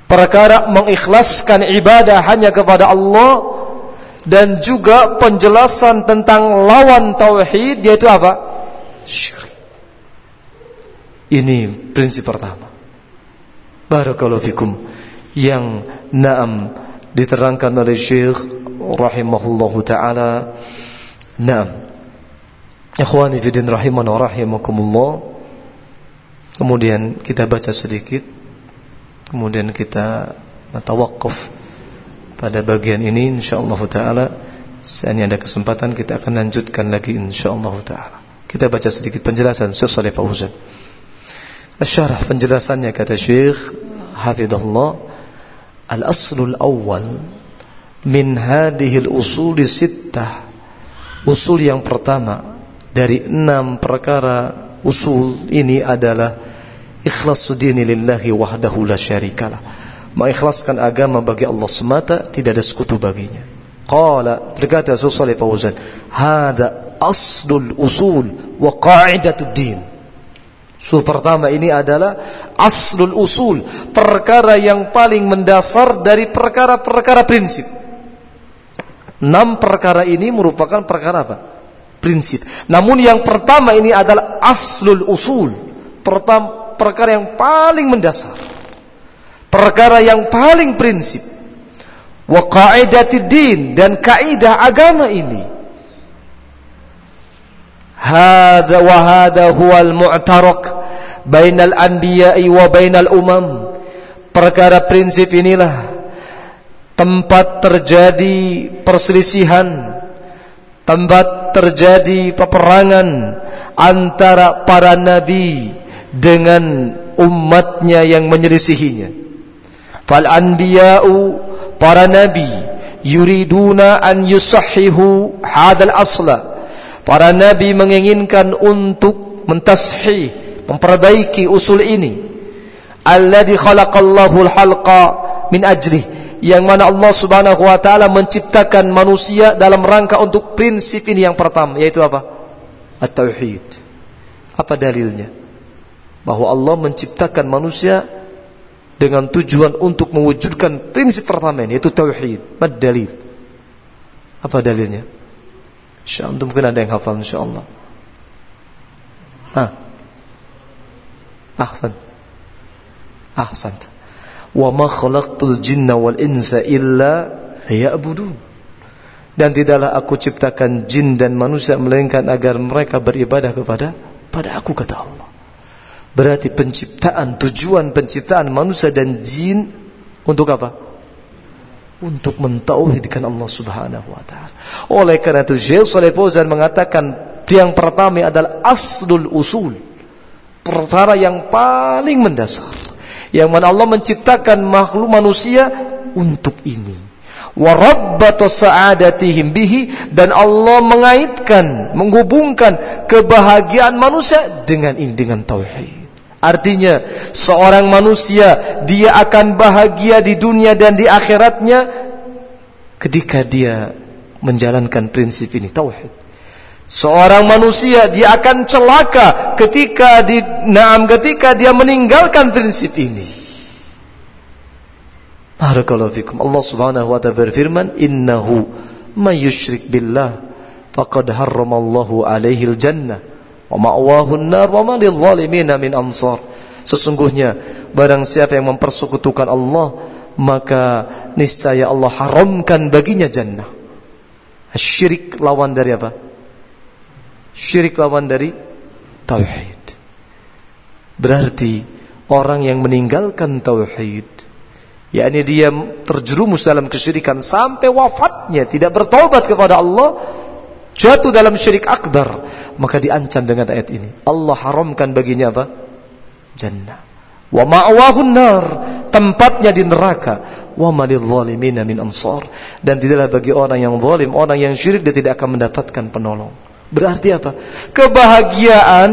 Perkara mengikhlaskan ibadah hanya kepada Allah dan juga penjelasan tentang lawan tauhid yaitu apa? Syirik. Ini prinsip pertama. Barakallahu fikum yang naam diterangkan oleh Syekh rahimahullahu taala. Naam. Ikhwani fi din rahimana rahimakumullah. Kemudian kita baca sedikit. Kemudian kita natawakuf pada bagian ini insyaallah taala seandainya ada kesempatan kita akan lanjutkan lagi insyaallah taala. Kita baca sedikit penjelasan Syekh Saleh Fauzan. Asyarah penjelasannya kata Syekh Hafizahullah Al-aslul awal min hadhihi al-usul sittah. Usul yang pertama dari enam perkara usul ini adalah ikhlasu dini lillahi wahdahu la syarikalah mengikhlaskan agama bagi Allah semata tidak ada sekutu baginya. Qala berkata Rasul sallallahu alaihi wasallam hada aslul usul wa qa'idatud din. Usul pertama ini adalah aslul usul, perkara yang paling mendasar dari perkara-perkara prinsip. Enam perkara ini merupakan perkara apa? Prinsip. Namun yang pertama ini adalah aslul usul, pertama perkara yang paling mendasar. Perkara yang paling prinsip. Wa din dan kaidah agama ini. Hadza wa hadha huwal mu'tarak bainal anbiya'i wa bainal umam. Perkara prinsip inilah tempat terjadi perselisihan tempat terjadi peperangan antara para nabi dengan umatnya yang menyelisihinya. Fal anbiya'u para nabi yuriduna an yusahhihu hadzal asla. Para nabi menginginkan untuk mentashih memperbaiki usul ini. Alladhi khalaqallahu al-halqa min ajlih yang mana Allah Subhanahu wa taala menciptakan manusia dalam rangka untuk prinsip ini yang pertama yaitu apa? At-tauhid. Apa dalilnya? Bahwa Allah menciptakan manusia dengan tujuan untuk mewujudkan prinsip pertama ini yaitu tauhid. Mad dalil? Apa dalilnya? Insyaallah mungkin ada yang hafal insyaallah. Ah. Ahsan. Ahsan. Jinna wal insa. Dan tidaklah aku ciptakan jin dan manusia melainkan agar mereka beribadah kepada pada aku kata Allah. Berarti penciptaan tujuan penciptaan manusia dan jin untuk apa? Untuk mentauhidkan Allah Subhanahu wa taala. Oleh karena itu Syekh Saleh Fauzan mengatakan yang pertama adalah aslul usul. Perkara yang paling mendasar yang mana Allah menciptakan makhluk manusia untuk ini wa rabbata sa'adatihim bihi dan Allah mengaitkan menghubungkan kebahagiaan manusia dengan ini dengan tauhid Artinya seorang manusia dia akan bahagia di dunia dan di akhiratnya ketika dia menjalankan prinsip ini tauhid. Seorang manusia dia akan celaka ketika di naam ketika dia meninggalkan prinsip ini. Barakallahu fikum. Allah Subhanahu wa taala berfirman, "Innahu may yusyrik billah faqad harramallahu alaihi al-jannah wa ma'wahu an-nar wa ma lidh-dhalimin min ansar." Sesungguhnya barang siapa yang mempersekutukan Allah, maka niscaya Allah haramkan baginya jannah. Syirik lawan dari apa? Syirik lawan dari tauhid. Berarti orang yang meninggalkan tauhid, yakni dia terjerumus dalam kesyirikan sampai wafatnya tidak bertobat kepada Allah, jatuh dalam syirik akbar, maka diancam dengan ayat ini. Allah haramkan baginya apa? Jannah. Wa ma'wahun nar, tempatnya di neraka. Wa malil zalimina min ansar. Dan tidaklah bagi orang yang zalim, orang yang syirik dia tidak akan mendapatkan penolong. Berarti apa? Kebahagiaan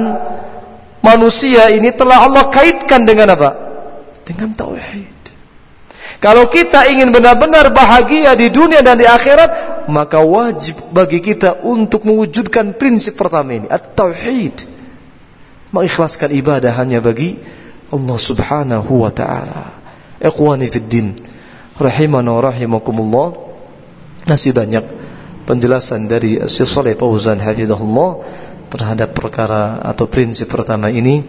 manusia ini telah Allah kaitkan dengan apa? Dengan tauhid. Kalau kita ingin benar-benar bahagia di dunia dan di akhirat, maka wajib bagi kita untuk mewujudkan prinsip pertama ini, at-tauhid. Mengikhlaskan ibadah hanya bagi Allah Subhanahu wa taala. Ikhwani fid din, rahimana rahimakumullah. Masih banyak penjelasan dari Syekh Saleh Fauzan hafizahullah terhadap perkara atau prinsip pertama ini.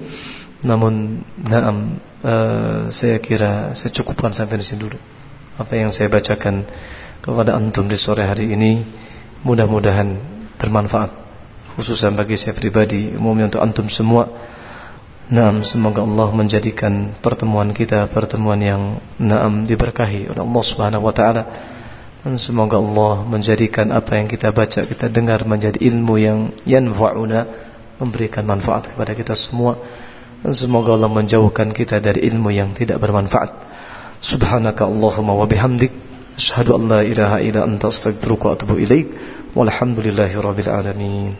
Namun naam uh, saya kira saya cukupkan sampai di sini dulu. Apa yang saya bacakan kepada antum di sore hari ini mudah-mudahan bermanfaat khususnya bagi saya pribadi umumnya untuk antum semua. Naam semoga Allah menjadikan pertemuan kita pertemuan yang naam diberkahi oleh Allah Subhanahu wa taala dan semoga Allah menjadikan apa yang kita baca, kita dengar menjadi ilmu yang yanfa'una, memberikan manfaat kepada kita semua. Dan semoga Allah menjauhkan kita dari ilmu yang tidak bermanfaat. Subhanaka Allahumma wa bihamdik, asyhadu an la ilaha illa anta astaghfiruka atubu ilaik. Walhamdulillahi rabbil alamin.